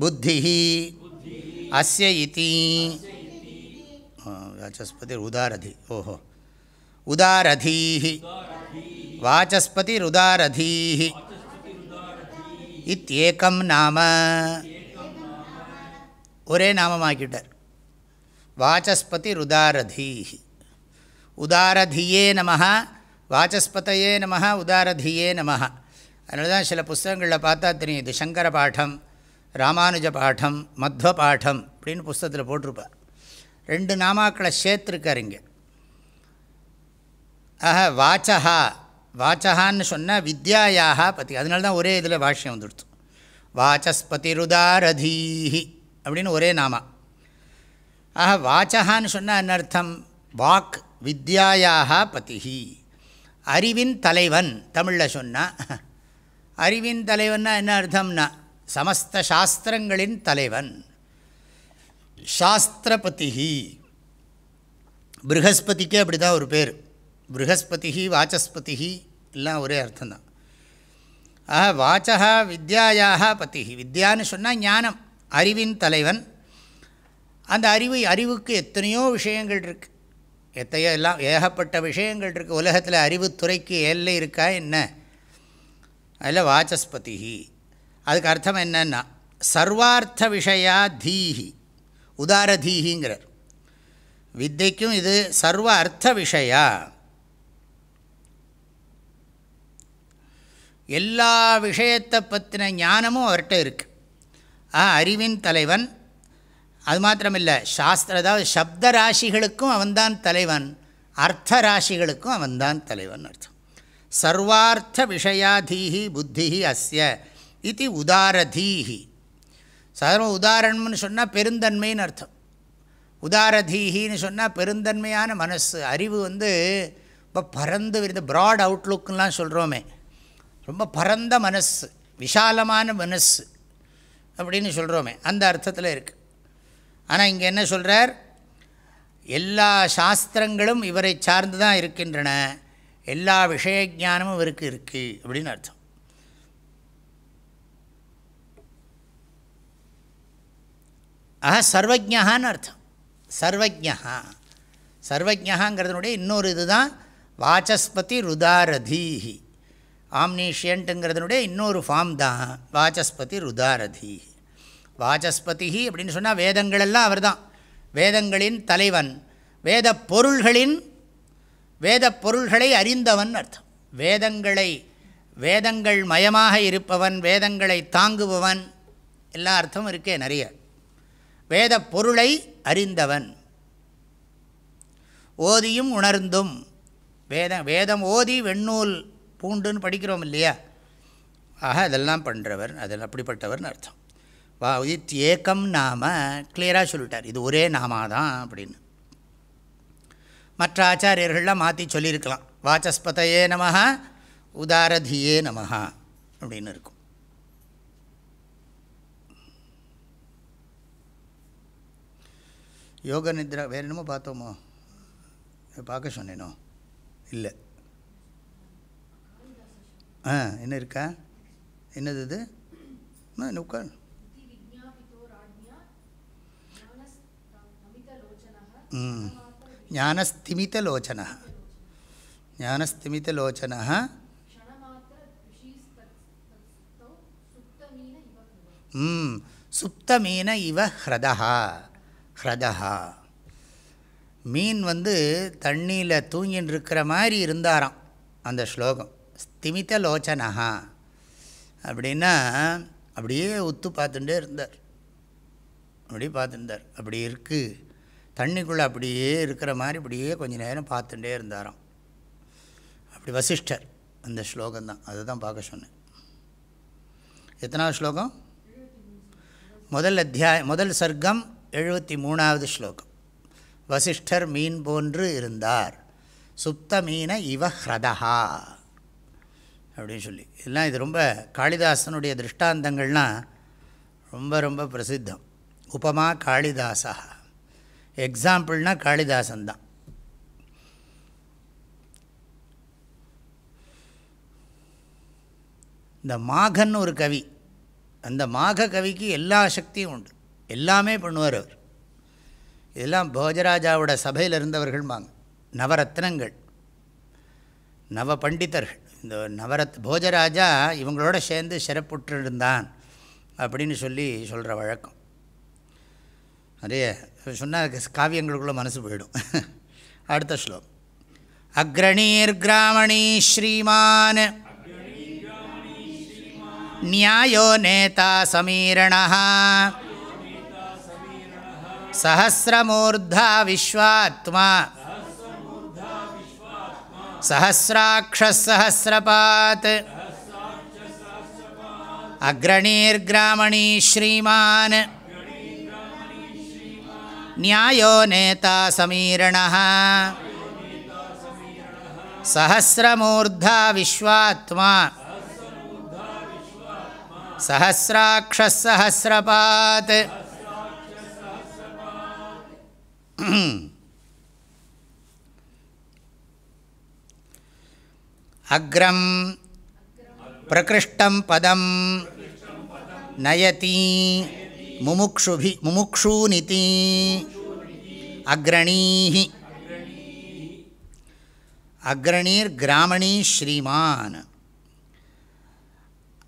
புத்தி அஸ்ய இதி வாச்சஸ்பதி உதாரதி ஓஹோ. உதாரதீஹி. வாச்சஸ்பதிருதாரதீஹி இத்தியேக்கம் நாம ஒரே நாமமாக்கிட்டார். வாச்சஸ்பதி ருதாரதீஹி உதாரதியே நம வாச்சஸ்பதையே நம உதாரதியே நம அதனால தான் சில புஸ்தகங்களில் பார்த்தா தெரியுது சங்கர பாடம் ராமானுஜ பாடம் மத்வ பாடம் அப்படின்னு புஸ்தகத்தில் போட்டிருப்பார். ரெண்டு நாமாக்களை சேர்த்துருக்கார் இங்கே. ஆஹா வாச்சஹா வாச்சகான்னு சொன்னால் வித்யாயாக பதி அதனால தான் ஒரே இதில் பாஷ்யம் வந்துடுத்து வாச்சஸ்பதி ருதாரதீஹி அப்படின்னு ஒரே நாமா. ஆஹா வாச்சகான்னு சொன்னால் என்ன அர்த்தம்? வாக் வித்யாயாக பதிஹி. அறிவின் தலைவன் தமிழில் சொன்னால் அறிவின் தலைவன்னா என்ன அர்த்தம்னா சமஸ்த சாஸ்திரங்களின் தலைவன். சாஸ்திரபதிஹி. ப்ரஹஸ்பதிக்கே அப்படி தான் ஒரு பேர். ப்ரஹஸ்பதி வாச்சஸ்பதி எல்லாம் ஒரே அர்த்தம்தான். ஆஹா வாச்சா வித்யாயாக பதி. வித்யான்னு சொன்னால் ஞானம் அறிவின் தலைவன். அந்த அறிவு அறிவுக்கு எத்தனையோ விஷயங்கள் இருக்குது எத்தையோ எல்லாம் ஏகப்பட்ட விஷயங்கள் இருக்குது உலகத்தில் அறிவுத்துறைக்கு எல்லை இருக்கா என்ன? அதில் வாச்சஸ்பதி. அதுக்கு அர்த்தம் என்னன்னா சர்வார்த்த விஷயா தீஹி. உதாரதீஹிங்கிறார் வித்தைக்கும் இது சர்வ அர்த்த விஷயா. எல்லா விஷயத்தை பற்றின ஞானமும் அவர்கிட்ட இருக்குது ஆ அறிவின் தலைவன். அது மாத்திரமில்லை சாஸ்திர அதாவது சப்த ராசிகளுக்கும் அவன்தான் தலைவன். அர்த்த ராசிகளுக்கும் அவன்தான் தலைவன் அர்த்தம். சர்வார்த்த விஷயாதீஹி புத்தி அஸ்ய இது உதாரதீஹி. சாதாரண உதாரணம்னு சொன்னால் பெருந்தன்மைன்னு அர்த்தம். உதாரதீஹின்னு சொன்னால் பெருந்தன்மையான மனசு. அறிவு வந்து இப்போ பறந்து விரிந்த ப்ராட் அவுட்லுக்குலாம் சொல்கிறோமே ரொம்ப பரந்த மனசு விஷாலமான மனசு அப்படின்னு சொல்கிறோமே அந்த அர்த்தத்தில் இருக்குது ஆனால் இங்கே என்ன சொல்கிறார் எல்லா சாஸ்திரங்களும் இவரை சார்ந்து தான் இருக்கின்றன எல்லா விஷய ஞானமும் இவருக்கு இருக்குது அப்படின்னு அர்த்தம். ஆஹா சர்வஜகான்னு அர்த்தம். சர்வஜகா சர்வஜகாங்கிறதுனுடைய இன்னொரு இதுதான் வாச்சஸ்பதி ருதாரதீஹி. ஆம்னீஷியன்ட்டுங்கிறதுனுடைய இன்னொரு ஃபார்ம் தான் வாச்சஸ்பதி ருதாரதி. வாச்சஸ்பதி அப்படின்னு சொன்னால் வேதங்களெல்லாம் அவர் தான் வேதங்களின் தலைவன் வேத பொருள்களின் வேத பொருள்களை அறிந்தவன் அர்த்தம். வேதங்களை வேதங்கள் மயமாக இருப்பவன் வேதங்களை தாங்குபவன் எல்லா அர்த்தமும் இருக்கே நிறைய. வேத பொருளை அறிந்தவன். ஓதியும் உணர்ந்தும் வேதம் வேதம் ஓதி வெண்ணூல் பூண்டுன்னு படிக்கிறோம் இல்லையா? ஆக அதெல்லாம் பண்ணுறவர் அதில் அப்படிப்பட்டவர்னு அர்த்தம். வா இத் ஏக்கம் நாம கிளியராக சொல்லிட்டார். இது ஒரே நாமா தான் அப்படின்னு. மற்ற ஆச்சாரியர்கள்லாம் மாற்றி சொல்லியிருக்கலாம். வாச்சஸ்பதையே நமஹ உதாரதியே நமஹ அப்படின்னு இருக்கும். யோக நித்ரா வேறு என்னமோ பார்த்தோமோ? பார்க்க சொன்னேனோ? இல்லை. ஆ என்ன இருக்கா? என்னது இது? என்ன உட்கார். ம். ஞானஸ்திமிதலோச்சன ஞானஸ்திமிதலோச்சன ம். சுப்தமீன இவ ஹ்ரதா ஹ்ரதா மீன் வந்து தண்ணியில் தூங்கின்னு இருக்கிற மாதிரி இருந்தாராம் அந்த ஸ்லோகம். ஸ்திமித லோச்சனஹா அப்படின்னா அப்படியே உத்து பார்த்துட்டே இருந்தார். அப்படியே பார்த்துருந்தார். அப்படி இருக்குது தண்ணிக்குள்ளே அப்படியே இருக்கிற மாதிரி இப்படியே கொஞ்சம் நேரம் பார்த்துட்டே இருந்தாராம். அப்படி வசிஷ்டர். அந்த ஸ்லோகம்தான் அதை தான் பார்க்க சொன்னேன். எத்தனாவது ஸ்லோகம்? முதல் அத்தியாய முதல் சர்க்கம் எழுபத்தி மூணாவது ஸ்லோகம். வசிஷ்டர் மீன் போன்று இருந்தார். சுப்த மீன இவ ஹ்ரதஹா அப்படின்னு சொல்லி. இதெல்லாம் இது ரொம்ப காளிதாசனுடைய திருஷ்டாந்தங்கள்லாம் ரொம்ப ரொம்ப பிரசித்தம். உபமா காளிதாசா எக்ஸாம்பிள்னால் காளிதாசன் தான். இந்த மாகன்னு ஒரு கவி. அந்த மாக கவிக்கு எல்லா சக்தியும் உண்டு. எல்லாமே பண்ணுவார் அவர். இதெல்லாம் போஜராஜாவோட சபையில் இருந்தவர்கள்பாங்க நவரத்னங்கள். நவ பண்டிதர்கள். இந்த நவரத் போஜராஜா இவங்களோட சேர்ந்து சிறப்புற்று இருந்தான் அப்படின்னு சொல்லி சொல்கிற வழக்கம். நிறைய சொன்னால் காவியங்களுக்குள்ளே மனசு போயிடும். [LAUGHS] அடுத்த ஸ்லோகம். அக்ரணீர் கிராமணி ஸ்ரீமான். நியாயோ நேதா சமீரண. சஹசிரமூர்தா விஸ்வாத்மா. सहस्राक्षसहस्रपात् अग्रणीर्ग्रामणी श्रीमान् न्यायो नेता समीरणः सहस्रमूर्धा विश्वात्मा सहस्राक्षसहस्रपात् அக்ரம் பிரகிருஷ்டம் பதம் நயதி முமுக்ஷுபி முமுக்ஷூனிதி அக்ரணீஹி அக்ரணீர் கிராமணி ஸ்ரீமான்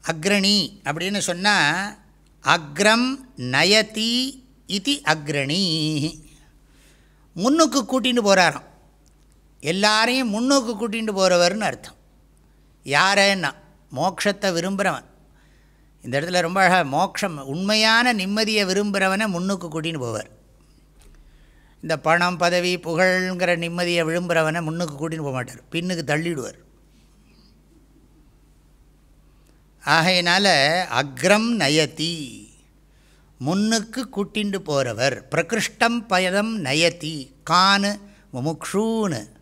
அக்ரணி அப்படின்னு சொன்னால் அக்ரம் நயதி இது அக்ரணி முன்னுக்கு கூட்டின்னு போகிறாராம் எல்லாரையும் முன்னுக்கு கூட்டிகிட்டு போகிறவர்னு அர்த்தம். யாரேன்னா மோட்சத்தை விரும்புகிறவன் இந்த இடத்துல ரொம்ப அழகாக மோட்சம் உண்மையான நிம்மதியை விரும்புகிறவனை முன்னுக்கு கூட்டின்னு போவார். இந்த பணம் பதவி புகழ்ங்கிற நிம்மதியை விரும்புகிறவனை முன்னுக்கு கூட்டின்னு போக மாட்டார். பின்னுக்கு தள்ளிடுவார். ஆகையினால் அக்ரம் நயதி முன்னுக்கு கூட்டிண்டு போகிறவர் பிரகிருஷ்டம் பயதம் நயதி கானு முமுக்ஷூன்னு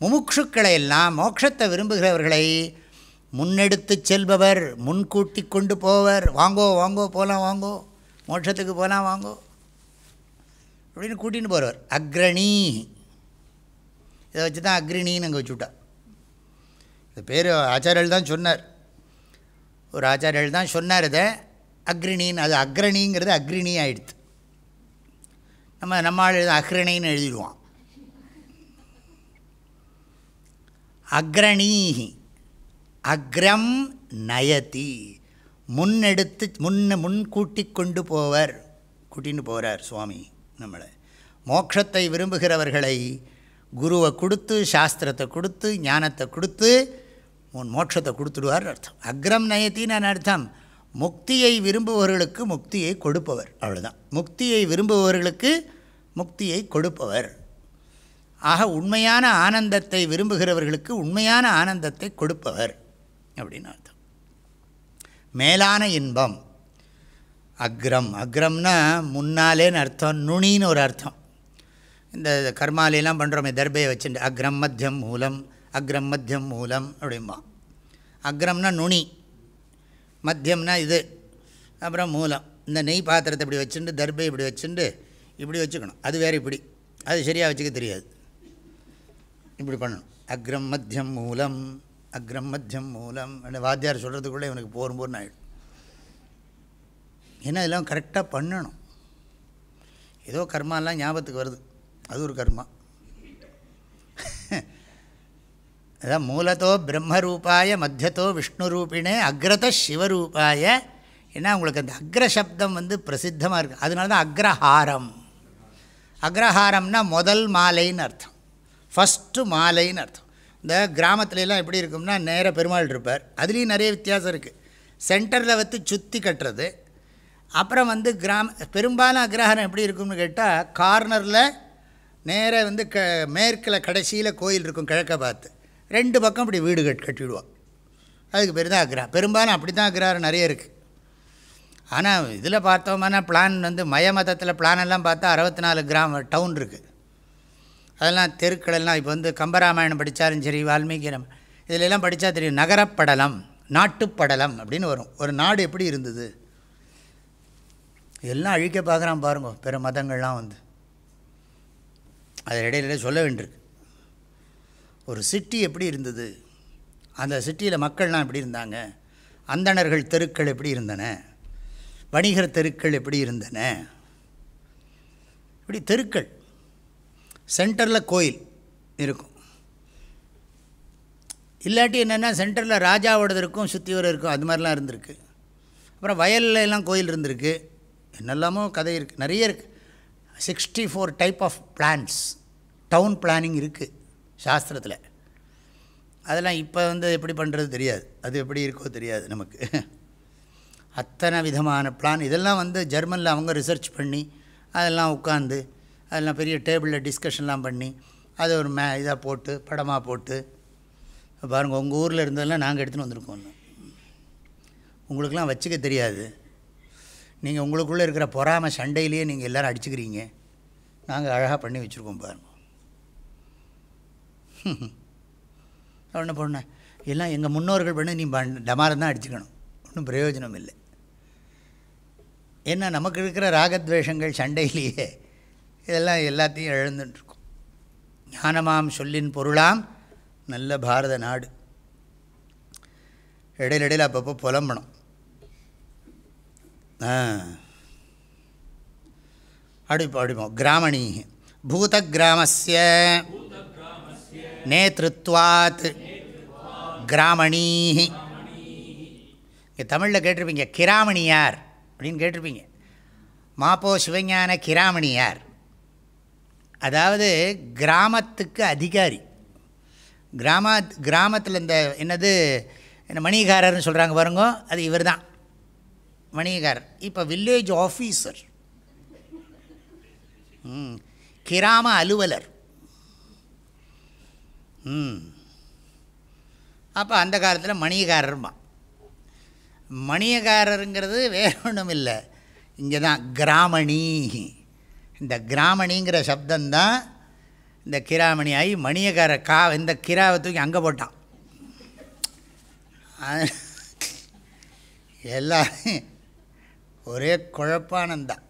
முமுட்சுக்களை எல்லாம் மோட்சத்தை விரும்புகிறவர்களை முன்னெடுத்து செல்பவர் முன்கூட்டி கொண்டு போவர். வாங்கோ வாங்கோ போகலாம் வாங்கோ. மோட்சத்துக்கு போகலாம் வாங்கோ. அப்படின்னு கூட்டின்னு போகிறவர் அக்ரணி. இதை வச்சு தான் அக்ரிணின்னு அங்கே வச்சுவிட்டா இந்த பேர் ஆச்சாரியர்கள் தான் சொன்னார். ஒரு ஆச்சாரியர்கள் தான் சொன்னார் இதை. அக்ரிணின்னு அது அக்ரணிங்கிறது அக்ரிணி ஆகிடுது நம்ம நம்மால் எழுத அக்ரணின்னு எழுதிடுவான். அக்ரணீஹி அக்ரம் நயதி. முன்னெடுத்து முன்ன முன்கூட்டி கொண்டு போவர். கூட்டின்னு போகிறார் சுவாமி நம்மளை. மோட்சத்தை விரும்புகிறவர்களை குருவை கொடுத்து சாஸ்திரத்தை கொடுத்து ஞானத்தை கொடுத்து உன் மோட்சத்தை கொடுத்துடுவார் அர்த்தம். அக்ரம் நயத்தின்னு அர்த்தம்? முக்தியை விரும்புபவர்களுக்கு முக்தியை கொடுப்பவர். அவ்வளோதான் முக்தியை விரும்புபவர்களுக்கு முக்தியை கொடுப்பவர். ஆக உண்மையான ஆனந்தத்தை விரும்புகிறவர்களுக்கு உண்மையான ஆனந்தத்தை கொடுப்பவர் அப்படின்னு அர்த்தம். மேலான இன்பம் அக்ரம். அக்ரம்னா முன்னாலேன்னு அர்த்தம் நுனின்னு ஒரு அர்த்தம். இந்த கர்மாலையெல்லாம் பண்ணுறோமே தர்பையை வச்சுட்டு அக்ரம் மத்தியம் மூலம் அக்ரம் மத்தியம் மூலம் அப்படிம்பா. அக்ரம்னா நுனி மத்தியம்னா இது அப்புறம் மூலம். இந்த நெய் பாத்திரத்தை இப்படி வச்சுட்டு தர்பை இப்படி வச்சுட்டு இப்படி வச்சுக்கணும். அது வேறு இப்படி. அது சரியாக வச்சுக்க தெரியாது. இப்படி பண்ணணும். அக்ரம் மத்தியம் மூலம் அக்ரம் மத்தியம் மூலம். வாத்தியார் சொல்கிறதுக்குள்ளே இவனுக்கு போரும் போர்னு ஆகிடும் ஏன்னா இதெல்லாம் கரெக்டாக பண்ணணும். ஏதோ கர்மாலாம் ஞாபகத்துக்கு வருது. அது ஒரு கர்மா. அதான் மூலத்தோ பிரம்மரூபாய மத்தியத்தோ விஷ்ணு ரூபிணே அக்ரத சிவரூபாய. ஏன்னா உங்களுக்கு அந்த அக்ரசப்தம் வந்து பிரசித்தமாக இருக்குது அதனால தான் அக்ரஹாரம். அக்ரஹாரம்னா முதல் மாலைன்னு அர்த்தம். ஃபஸ்ட்டு மாலைன்னு அர்த்தம். இந்த கிராமத்துலலாம் எப்படி இருக்கும்னா நேராக பெருமாள் இருப்பார். அதுலேயும் நிறைய வித்தியாசம் இருக்குது சென்டரில் வச்சு சுற்றி கட்டுறது. அப்புறம் வந்து கிராம பெரும்பாலும் அக்ரஹாரம் எப்படி இருக்கும்னு கேட்டால் கார்னரில் நேராக வந்து க மேற்கில் கடைசியில் கோயில் இருக்கும் கிழக்க பார்த்து. ரெண்டு பக்கம் இப்படி வீடு கட் கட்டிவிடுவோம் அதுக்கு பேர் தான் அக்ரஹாரம். பெரும்பாலும் அப்படி தான் அக்ரஹாரம் நிறைய இருக்குது ஆனால் இதில் பார்த்தோம்னா பிளான் வந்து மய மதத்தில் பிளானெல்லாம் பார்த்தா அறுபத்தி நாலு கிராம டவுன் இருக்குது அதெல்லாம் தெருக்கள் எல்லாம் இப்போ வந்து கம்பராமாயணம் படித்தாலும் சரி வால்மீகி ராம- படித்தா தெரியும். நகரப்படலம் நாட்டுப்படலம் அப்படின்னு வரும். ஒரு நாடு எப்படி இருந்தது? எல்லாம் அழிக்க பார்க்குறான் பாருங்க பிற மதங்கள்லாம் வந்து. அது இடையில சொல்ல வேண்டியிருக்கு. ஒரு சிட்டி எப்படி இருந்தது? அந்த சிட்டியில் மக்கள்லாம் எப்படி இருந்தாங்க? அந்தணர்கள் தெருக்கள் எப்படி இருந்தன? வணிகர் தெருக்கள் எப்படி இருந்தன? இப்படி தெருக்கள். சென்டரில் கோயில் இருக்கும். இல்லாட்டி என்னென்னா சென்டரில் ராஜாவோடது இருக்கும் சுற்றிவர் இருக்கும் அது மாதிரிலாம் இருந்திருக்கு. அப்புறம் வயல்ல எல்லாம் கோயில் இருந்திருக்கு. என்னெல்லாமோ கதை இருக்குது நிறைய இருக்குது sixty four type of plans town planning இருக்குது சாஸ்திரத்தில். அதெல்லாம் இப்போ வந்து எப்படி பண்ணுறது தெரியாது. அது எப்படி இருக்கோ தெரியாது நமக்கு. அத்தனை விதமான பிளான் இதெல்லாம் வந்து ஜெர்மனில் அவங்க ரிசர்ச் பண்ணி அதெல்லாம் உட்காந்து அதெல்லாம் பெரிய டேபிளில் டிஸ்கஷன்லாம் பண்ணி அதை ஒரு மே இதாக போட்டு படமாக போட்டு பாருங்கள் உங்கள் ஊரில் இருந்ததெல்லாம் நாங்கள் எடுத்துன்னு வந்திருக்கோம் உங்களுக்கெலாம் வச்சுக்க தெரியாது. நீங்கள் உங்களுக்குள்ளே இருக்கிற பொறாமை சண்டையிலேயே நீங்கள் எல்லோரும் அடிச்சுக்கிறீங்க. நாங்கள் அழகாக பண்ணி வச்சுருக்கோம் பாருங்க. [LAUGHS] ஒன்று பொண்ணு எல்லாம் எங்கள் முன்னோர்கள் பண்ண நீ பண் டமாரம் தான் அடிச்சுக்கணும். ஒன்றும் பிரயோஜனம் இல்லை. ஏன்னா நமக்கு இருக்கிற ராகத்வேஷங்கள் சண்டையிலேயே இதெல்லாம் எல்லாத்தையும் இழந்துட்டுருக்கோம் ஞானமாம் சொல்லின் பொருளாம் நல்ல பாரத நாடு. இடையில அப்பப்போ புலம்பணும். ஆ. அடிப்போம் அடிப்போம் கிராமணி. பூத கிராமஸ்ய நேத்ருத்வாத் கிராமணி. இங்கே தமிழில் கேட்டிருப்பீங்க கிராமணியார் அப்படின்னு கேட்டிருப்பீங்க. மாப்போ சிவஞான கிராமணியார். அதாவது கிராமத்துக்கு அதிகாரி. கிராம கிராமத்தில் இந்த என்னது என்ன மணிகாரர்னு சொல்கிறாங்க பாருங்க அது இவர் தான் மணிகாரர் இப்போ வில்லேஜ் ஆஃபீஸர் ம் கிராம அலுவலர். ம். அப்போ அந்த காலத்தில் மணிகாரர்மா மணியகாரருங்கிறது வேற ஒன்றும் இல்லை இங்கே தான் கிராமணி. இந்த கிராமணிங்கிற சப்தந்தான் இந்த கிராமணி ஆகி மணியக்கார கா இந்த கிராவை தூக்கி அங்கே போட்டான். எல்லாரும் ஒரே குழப்பானந்தான்.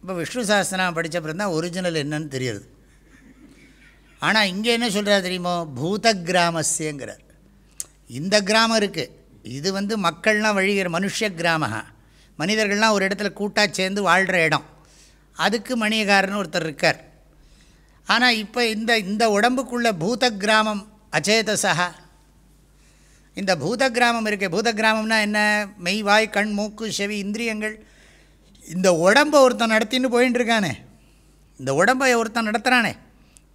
இப்போ விஷ்ணு சாஸ்திரம் படித்த தான் ஒரிஜினல் என்னன்னு தெரியுது. ஆனால் இங்கே என்ன சொல்கிறார் தெரியுமோ? பூத கிராமஸ்யங்கிறார் இந்த கிராமம் இருக்குது இது வந்து மக்கள்லாம் வழிகிற மனுஷ கிராம மனிதர்கள்லாம் ஒரு இடத்துல கூட்டாக சேர்ந்து வாழ்கிற இடம். அதுக்கு மணியகாரன் ஒருத்தர் இருக்கார். ஆனால் இப்போ இந்த இந்த உடம்புக்குள்ள பூத கிராமம் அச்சேதசா. இந்த பூத கிராமம் இருக்கே பூத கிராமம்னா என்ன? மெய் வாய் கண் மூக்கு செவி இந்திரியங்கள். இந்த உடம்பை ஒருத்தன் நடத்தின்னு போயின்னு இருக்கானே. இந்த உடம்பை ஒருத்தன் நடத்துகிறானே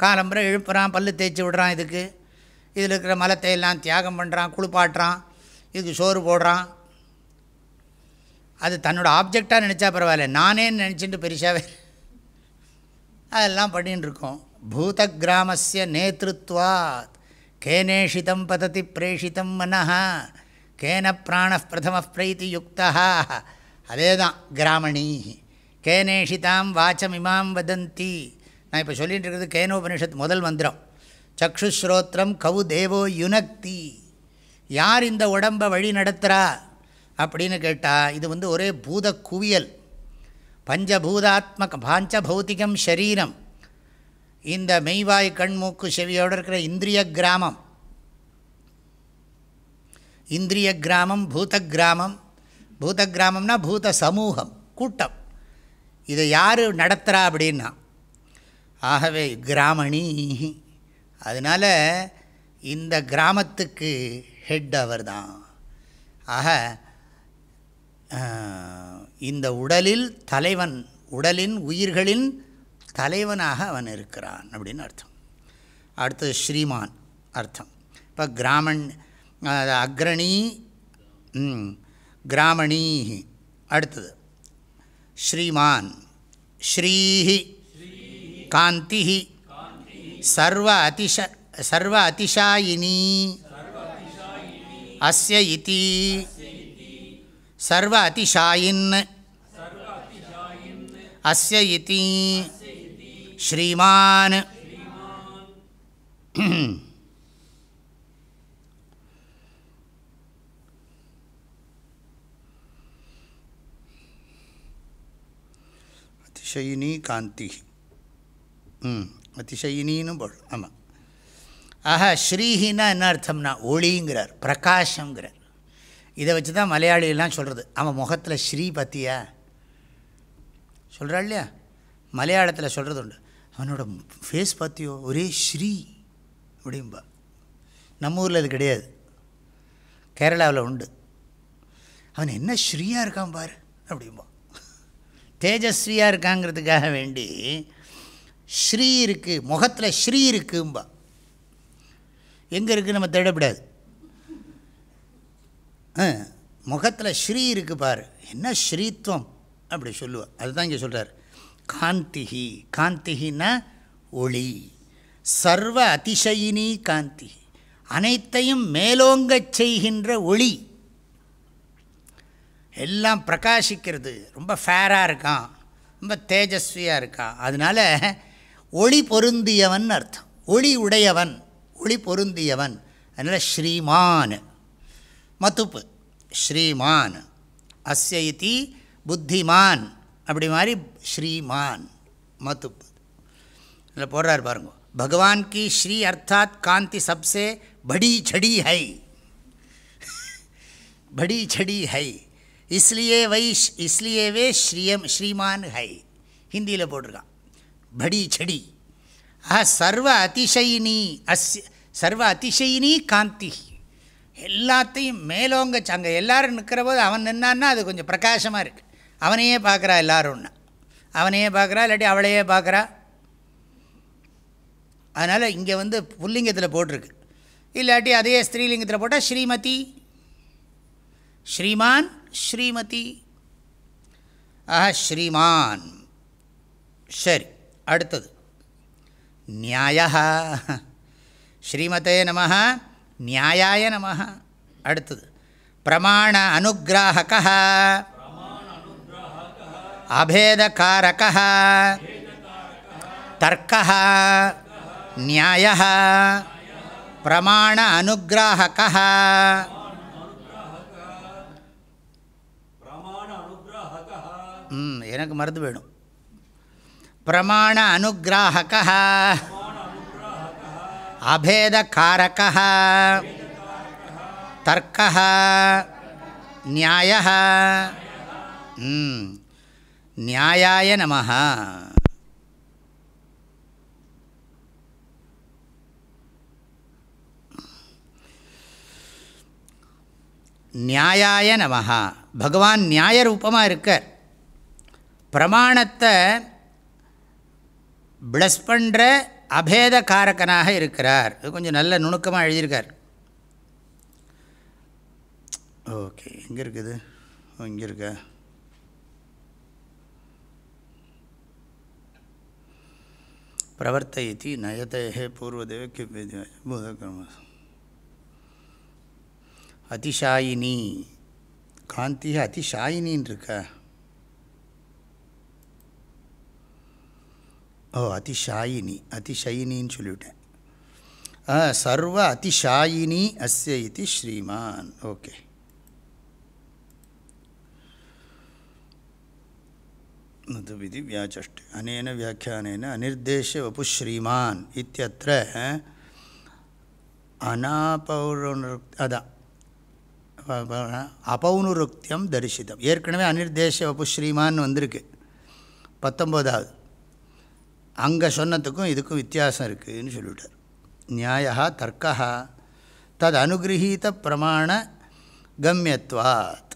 காலம்புரை எழுப்புறான் பல்லு தேய்ச்சி விடுறான் இதுக்கு. இதில் இருக்கிற மலத்தை எல்லாம் தியாகம் பண்ணுறான் குளிப்பாட்டுறான். இதுக்கு சோறு போடுறான். அது தன்னோட ஆப்ஜெக்டாக நினச்சா பரவாயில்ல. நானே நினச்சிட்டு பெருசாகவே அதெல்லாம் பண்ணின்னு இருக்கோம். பூத கிராமஸ்ய நேத்ருத்வாத். கேனேஷிதம் பததி பிரேஷிதம் மனஹா. கேன பிராண பிரதம பிரைத்தி யுக்தா அதே தான் கிராமணி. கேனேஷிதாம் வாச்சமிமாம் வதந்தி. நான் இப்போ சொல்லிகிட்டு இருக்கிறது கேனோபனிஷத் முதல் மந்திரம். சக்ஷுஸ்ரோத்திரம் கவு தேவோ யுனக்தி. யார் இந்த உடம்பை வழி நடத்துகிறா அப்படின்னு கேட்டால் இது வந்து ஒரே பூத குவியல் பஞ்சபூதாத்மக பாஞ்சபௌத்திகம் ஷரீரம். இந்த மெய்வாய் கண் மூக்கு செவியோடு இருக்கிற இந்திரிய கிராமம். இந்திரிய கிராமம் பூத கிராமம். பூத கிராமம்னா பூத சமூகம் கூட்டம். இதை யார் நடத்துகிறா அப்படின்னா? ஆகவே கிராமணி. அதனால் இந்த கிராமத்துக்கு ஹெட் அவர் தான் ஆக இந்த உடலில் தலைவன் உடலின் உயிர்களின் தலைவனாக அவன் இருக்கிறான் அப்படின்னு அர்த்தம். அடுத்தது ஸ்ரீமான் அர்த்தம். இப்போ கிராமன் அக்ரணி கிராமணீ அடுத்தது ஸ்ரீமான் ஸ்ரீஹி காந்தி சர்வ அதிஷ சர்வ அதிஷாயினி அஸ்ய இதி. சர்வ அதிஷாயின். அஸ்ய இதி. ஸ்ரீமான். அதிசயினி காந்தி. ம் அதிசயினின்னு போல் ஆமாம் ஆஹா ஸ்ரீஹின்னா என்ன அர்த்தம்னா ஒளிங்கிறார் பிரகாஷங்கிறார் இதை வச்சு தான் மலையாளிகள்லாம் சொல்கிறது அவன் முகத்தில் ஸ்ரீ பத்தியா? சொல்கிறா இல்லையா? மலையாளத்தில் சொல்கிறது உண்டு. அவனோட ஃபேஸ் பார்த்தியோ? ஒரே ஸ்ரீ அப்படிம்பா. நம்ம ஊரில் அது கிடையாது. கேரளாவில் உண்டு. அவன் என்ன ஸ்ரீயாக இருக்கான் பாரு அப்படிம்பா. தேஜஸ்வியாக இருக்காங்கிறதுக்காக வேண்டி ஸ்ரீ இருக்குது முகத்தில் ஸ்ரீ இருக்கும்பா. எங்கே இருக்குது நம்ம தேடப்படாது. முகத்தில் ஸ்ரீ இருக்குது பாரு. என்ன ஸ்ரீத்வம்? அப்படி சொல்லுவார் அதுதான் இங்கே சொல்கிறார் காந்திஹி. காந்திஹின்னா ஒளி. சர்வ அதிசயினி காந்தி அனைத்தையும் மேலோங்கச் செய்கின்ற ஒளி. எல்லாம் பிரகாசிக்கிறது. ரொம்ப ஃபேராக இருக்கான். ரொம்ப தேஜஸ்வியாக இருக்கான். அதனால் ஒளி பொருந்தியவன் அர்த்தம். ஒளி உடையவன். ஒளி பொருந்தியவன். அதனால் ஸ்ரீமான். மத்துப்பு ஸ்ரீமான் அஸ்ய இதி புத்திமான் அப்படி மாதிரி ஸ்ரீமான் மத்துப்பு இதில் போடுறார் பாருங்க பகவான் கி ஸ்ரீ அர்த்தாத் காந்தி சப்சே படி छड़ी है बड़ी छड़ी है इसलिए वही इसलिए वे श्रीयम श्रीमान है ஹிந்தியில் போட்டிருக்கான் படி செடி ஆஹா சர்வ அதிசயினி அஸ் சர்வ அதிசயினி காந்தி எல்லாத்தையும் மேலோங்க அங்கே எல்லோரும் நிற்கிற போது அவன் நின்னான்னா அது கொஞ்சம் பிரகாசமாக இருக்குது அவனையே பார்க்குறா எல்லாரும்னா. அவனையே பார்க்குறா இல்லாட்டி அவளையே பார்க்குறா. அதனால் இங்கே வந்து புல்லிங்கத்தில் போட்டிருக்கு. இல்லாட்டி அதே ஸ்ரீலிங்கத்தில் போட்டால் ஸ்ரீமதி. ஸ்ரீமான் ஸ்ரீமதி. ஆஹா ஸ்ரீமான். சரி அடுத்தது. நியாய ஸ்ரீமதே நம நியாயாய நம அடுத்தது பிரமாண அனுகிராக அபேதகாரக தர்க்க நியாய பிரமாண அனுகிராக எனக்கு மருந்து வேணும் பிரமாண அனுகிராக அபேதகாரக தர்க்க நியாய நியாயாய நம நியாயாய நமஹா பகவான் நியாய ரூபமாக இருக்கார். பிரமாணத்தை பிளஸ் பண்ணுற அபேத காரக்கனாக இருக்கிறார். இது கொஞ்சம் நல்ல நுணுக்கமாக எழுதியிருக்கார். ஓகே எங்கே இருக்குது? இங்கே இருக்க. பிரவர்த்தி நயத்தே பூர்வதேவ பூதகர்ம. அதிஷாயினி. காந்தி அதிஷாயினின்னு இருக்கா? ஓ அதிஷாயினி அதிஷயினின்னு சொல்லிவிட்டேன். சர்வ அதிஷாயினி அஸ்ய இது ஸ்ரீமான். ஓகே. விதி வியாச்சஷ்டி அனேன வியாக்கியானேன அனிர்தேஷ வபு ஸ்ரீமான் இத்தியத்திர அனாபௌருக் அதான் அபௌனுருக்தியம் தரிசிதம். ஏற்கனவே அனிர்தேஷ வபு ஸ்ரீமான் வந்திருக்கு. பத்தொம்போதாவது. அங்கே சொன்னதுக்கும் இதுக்கும் வித்தியாசம் இருக்குதுன்னு சொல்லிவிட்டார். நியாயா தர்க்கா தது அனுகிரகீத பிரமாண கம்யத்வாத்.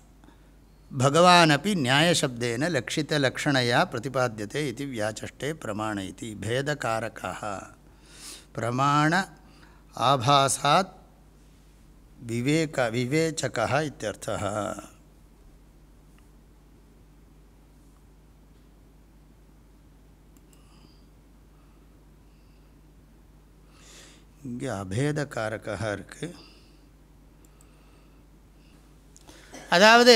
பகவானப்பி நியாயசப்தேன லக்ஷித்தலக்ஷணையா பிரதிபாத்தியத்தை இது வியாச்சஷ்டே பிரமாண இது பேதகாரகா பிரமாண ஆபாசாத் விவேக விவேச்சகா இத்தியர்த்தः இங்கே அபேதக்காரக்காக இருக்குது அதாவது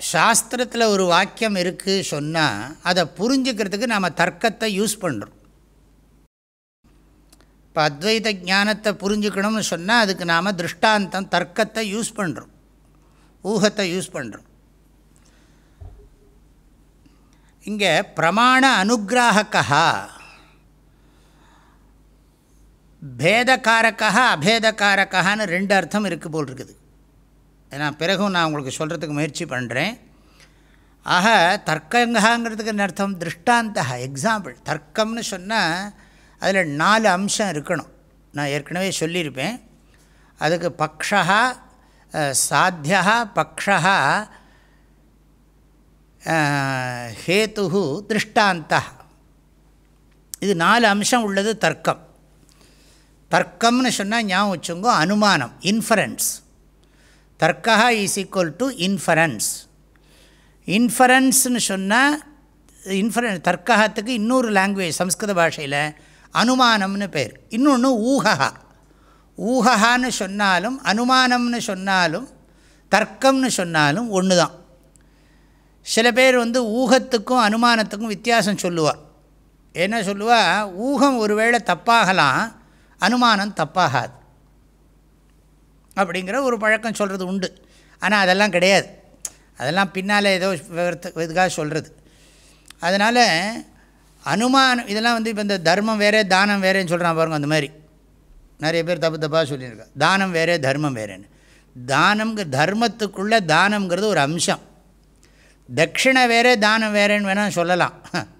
சாஸ்திரத்தில் ஒரு வாக்கியம் இருக்குது சொன்னால் அதை புரிஞ்சுக்கிறதுக்கு நாம் தர்க்கத்தை யூஸ் பண்ணுறோம் இப்போ அத்வைத ஞானத்தை புரிஞ்சுக்கணும்னு சொன்னால் அதுக்கு நாம் திருஷ்டாந்தம் தர்க்கத்தை யூஸ் பண்ணுறோம் ஊகத்தை யூஸ் பண்ணுறோம் இங்கே பிரமாண அனுகிராகக்கா பேதக்காரக்கா அபேதக்காரக்கான்னு ரெண்டு அர்த்தம் இருக்குது போல் இருக்குது. ஏன்னா பிறகும் நான் உங்களுக்கு சொல்கிறதுக்கு முயற்சி பண்ணுறேன் ஆக தர்க்கங்காங்கிறதுக்கு அர்த்தம்? திருஷ்டாந்தா எக்ஸாம்பிள் தர்க்கம்னு சொன்னால் அதில் நாலு அம்சம் இருக்கணும். நான் ஏற்கனவே சொல்லியிருப்பேன். அதுக்கு பக்ஷா சாத்தியா பக்ஷா ஹேத்து திருஷ்டாந்தா இது நாலு அம்சம் உள்ளது தர்க்கம். தர்க்கம்னு சொன்னால் ஞாபகம் வச்சுங்கோ அனுமானம் inference tarka is equal to inference இன்ஃபரன்ஸ்னு சொன்னால் இன்ஃபரன் தர்க்கத்துக்கு இன்னொரு லாங்குவேஜ் சம்ஸ்கிருத பாஷையில் அனுமானம்னு பேர். இன்னொன்று ஊகா ஊகான்னு சொன்னாலும் அனுமானம்னு சொன்னாலும் தர்க்கம்னு சொன்னாலும் ஒன்று தான் சில பேர் வந்து ஊகத்துக்கும் அனுமானத்துக்கும் வித்தியாசம் சொல்லுவாள் என்ன சொல்லுவாள் ஊகம் ஒருவேளை தப்பாகலாம் அனுமானம் தப்பாகாது. அப்படிங்கிற ஒரு பழக்கம் சொல்கிறது உண்டு. ஆனால் அதெல்லாம் கிடையாது. அதெல்லாம் பின்னால் ஏதோ இதுக்காக சொல்கிறது அதனால் அனுமானம் இதெல்லாம் வந்து இப்போ இந்த தர்மம் வேறே தானம் வேறேன்னு சொல்கிறான் பாருங்க அந்த மாதிரி. நிறைய பேர் தப்பு தப்பாக சொல்லியிருக்கா தானம் வேறே தர்மம் வேறேன்னு. தானம்ங்க தர்மத்துக்குள்ளே தானம்ங்கிறது ஒரு அம்சம். தட்சிணை வேறே தானம் வேறேன்னு வேணால் சொல்லலாம். [LAUGHS]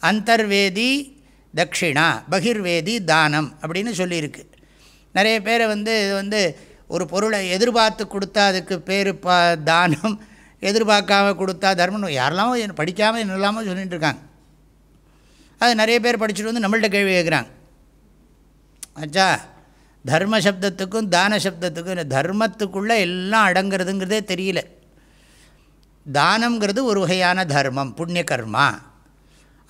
அந்தர்வேதி தட்சிணா பகிர்வேதி தானம் அப்படின்னு சொல்லியிருக்கு. நிறைய பேரை வந்து இது வந்து ஒரு பொருளை எதிர்பார்த்து கொடுத்தா அதுக்கு பேர் பா தானம் எதிர்பார்க்காம கொடுத்தா தர்மம் யாரெல்லாம் படிக்காமல் என்னெல்லாமல் சொல்லிகிட்டு இருக்காங்க. அது நிறைய பேர் படிச்சுட்டு வந்து நம்மள்ட்ட கேள்வி கேட்குறாங்க. ஆச்சா தர்ம சப்தத்துக்கும் தான சப்தத்துக்கும் இந்த தர்மத்துக்குள்ளே எல்லாம் அடங்கிறதுங்கிறதே தெரியல. தானங்கிறது ஒரு வகையான தர்மம் புண்ணிய கர்மா.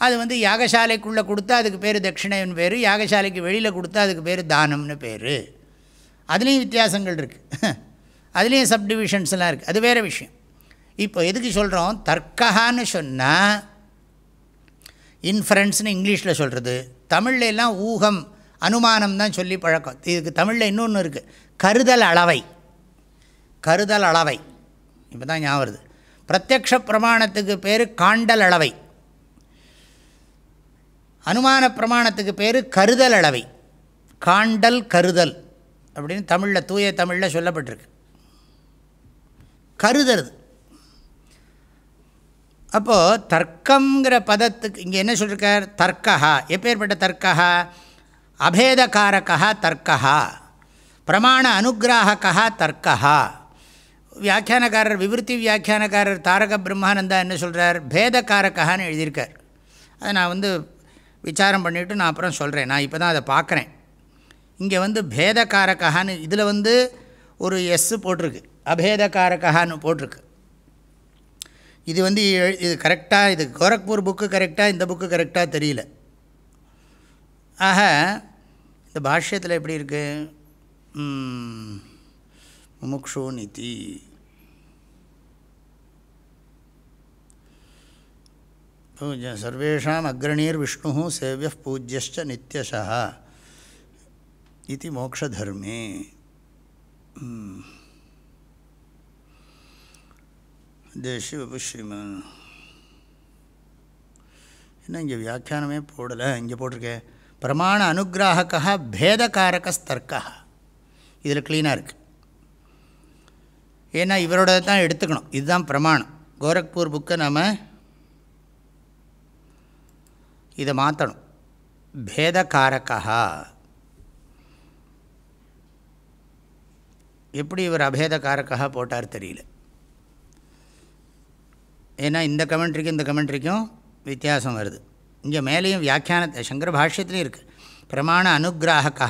அது வந்து யாகசாலைக்குள்ளே கொடுத்தா அதுக்கு பேர் தட்சிணைன்னு பேர் யாகசாலைக்கு வெளியில் கொடுத்தா அதுக்கு பேர் தானம்னு பேர். அதுலேயும் வித்தியாசங்கள் இருக்குது [LAUGHS] அதுலேயும் சப்டிவிஷன்ஸ்லாம் இருக்குது அது வேறு விஷயம். இப்போ எதுக்கு சொல்கிறோம் தர்க்கஹான்னு சொன்னால் இன்ஃபரன்ஸ்னு இங்கிலீஷில் சொல்கிறது தமிழ்லாம் எல்லாம் ஊகம் அனுமானம் தான் சொல்லி பழக்கம். இதுக்கு தமிழில் இன்னொன்று இருக்குது கருதல் அளவை. கருதல் அளவை. இப்போ தான் ஞாபகம் வருது. பிரத்யக்ஷ பிரமாணத்துக்கு பேர் காண்டல் அளவை. அனுமான பிரமாணத்துக்கு பேர் கருதல் அளவை காண்டல் கருதல் அப்படின்னு தமிழில் தூய தமிழில் சொல்லப்பட்டிருக்கு. கருதறது. அப்போது தர்க்கங்கிற பதத்துக்கு இங்கே என்ன சொல்லியிருக்கார் தர்க்கா எப்பேற்பட்ட தர்க்கா அபேதகாரகா தர்க்கா பிரமாண அனுகிராகா தர்க்கா வியாக்கியானக்காரர் விவருத்தி வியாக்கியானக்காரர் தாரக பிரம்மானந்தா என்ன சொல்கிறார் பேதக்காரக்கான்னு எழுதியிருக்கார். அதை நான் வந்து விசாரம் பண்ணிவிட்டு நான் அப்புறம் சொல்கிறேன் நான் இப்போ தான் அதை பார்க்குறேன். இங்கே வந்து பேதக்காரக்கான்னு இதில் வந்து ஒரு எஸ்ஸு போட்டிருக்கு. அபேதக்காரகான்னு போட்டிருக்கு. இது வந்து இது கரெக்டாக இது கோரக்பூர் புக்கு கரெக்டாக இந்த புக்கு கரெக்டாக தெரியல. ஆக இந்த பாஷ்யத்தில் எப்படி இருக்குது முமுக்ஷு நிதி பூஜ சர்வேஷாம் அக்ரணீர் விஷ்ணு சேவிய பூஜ்யச்ச நித்தியசா இது மோக்ஷதர்மே தேசி என்ன இங்கே வியாக்கியானமே போடலை இங்கே போட்டிருக்கேன் பிரமாண அனுகிராகக்கா பேதகாரகஸ்தர்க்கா இதில் க்ளீனாக இருக்குது ஏன்னா இவரோட தான் எடுத்துக்கணும். இதுதான் பிரமாணம். கோரக்பூர் புக்கை நம்ம இதை மாற்றணும் பேதகாரக்கா எப்படி இவர் அபேதக்காரக்கா போட்டார் தெரியல. ஏன்னா இந்த கமெண்ட்ரிக்கும் இந்த கமெண்ட்ரிக்கும் வித்தியாசம் வருது. இங்கே மேலேயும் வியாக்கியான சங்கர பாஷ்யத்துலேயும் இருக்குது பிரமாண அனுகிராகக்கா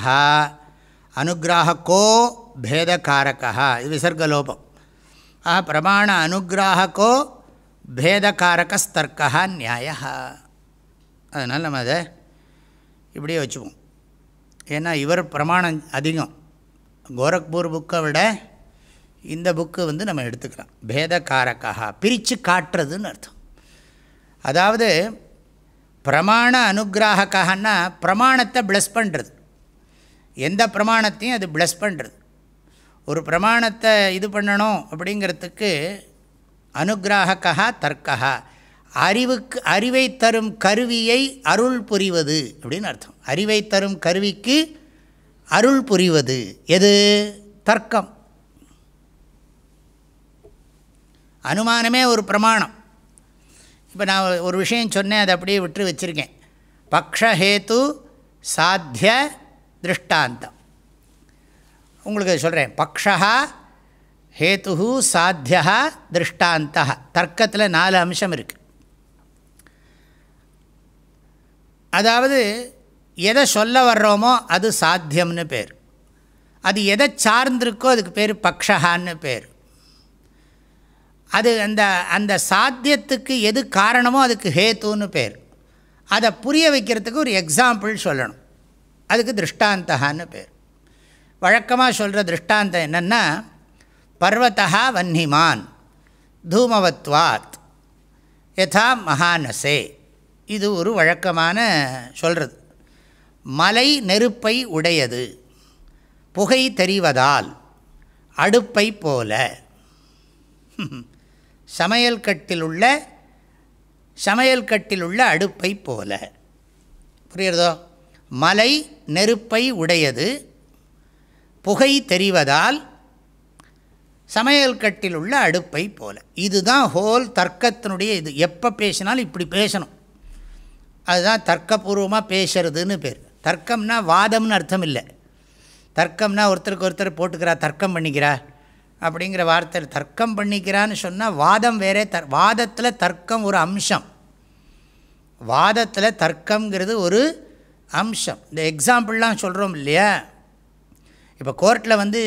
அனுகிராகக்கோ பேதக்காரக்கா இது விசர்கலோபம் ஆஹா பிரமாண அனுகிராகக்கோ பேதகாரகஸ்தர்க்கா நியாயா அதனால் நம்ம அதை இப்படியே வச்சுப்போம். ஏன்னா இவர் பிரமாணம் அதிகம். கோரக்பூர் புக்கை விட இந்த புக்கு வந்து நம்ம எடுத்துக்கலாம். பேதகாரக்காக பிரித்து காட்டுறதுன்னு அர்த்தம். அதாவது பிரமாண அனுகிராகக்காகனா பிரமாணத்தை ப்ளஸ் பண்ணுறது எந்த பிரமாணத்தையும் அது ப்ளஸ் பண்ணுறது ஒரு பிரமாணத்தை இது பண்ணணும் அப்படிங்கிறதுக்கு அனுகிராகக்கா தர்க்கா அறிவுக்கு அறிவை தரும் கருவியை அருள் புரிவது அப்படின்னு அர்த்தம். அறிவை தரும் கருவிக்கு அருள் புரிவது. எது? தர்க்கம். அனுமானமே ஒரு பிரமாணம். இப்போ நான் ஒரு விஷயம் சொன்னேன் அதை அப்படியே விட்டு வச்சுருக்கேன். பக்ஷஹேத்து சாத்திய திருஷ்டாந்தம். உங்களுக்கு சொல்கிறேன் பக்ஷா ஹேத்து சாத்தியா திருஷ்டாந்த தர்க்கத்தில் நாலு அம்சம் இருக்குது அதாவது எதை சொல்ல வர்றோமோ அது சாத்தியம்னு பேர். அது எதை சார்ந்திருக்கோ அதுக்கு பேர் பக்ஷகான்னு பேர். அது அந்த அந்த சாத்தியத்துக்கு எது காரணமோ அதுக்கு ஹேத்துன்னு பேர். அதை புரிய வைக்கிறதுக்கு ஒரு எக்ஸாம்பிள் சொல்லணும். அதுக்கு திருஷ்டாந்தகான்னு பேர். வழக்கமாக சொல்கிற திருஷ்டாந்தம் என்னென்னா பர்வத்தா வன்னிமான் தூமவத்வாத் யதா மகானசே. இது ஒரு வழக்கமான சொல்கிறது மலை நெருப்பை உடையது புகை தெரிவதால் அடுப்பை போல. [LAUGHS] சமையல் கட்டில் உள்ள சமையல் கட்டில் உள்ள அடுப்பை போல. புரியுறதோ மலை நெருப்பை உடையது புகை தெரிவதால் சமையல் கட்டில் உள்ள அடுப்பை போல. இதுதான் ஹோல் தர்க்கத்தினுடைய இது. எப்போ பேசினாலும் இப்படி பேசணும். அதுதான் தர்க்கபூர்வமாக பேசுறதுன்னு பேர். தர்க்கம்னா வாதம்னு அர்த்தம் இல்லை. தர்க்கம்னா ஒருத்தருக்கு ஒருத்தர் போட்டுக்கிறா தர்க்கம் பண்ணிக்கிறா அப்படிங்கிற வார்த்தை. தர்க்கம் பண்ணிக்கிறான்னு சொன்னால் வாதம் வேறே தர் வாதத்தில் தர்க்கம் ஒரு அம்சம். வாதத்தில் தர்க்கங்கிறது ஒரு அம்சம். இந்த எக்ஸாம்பிள்லாம் சொல்கிறோம் இல்லையா? இப்போ கோர்ட்டில் வந்து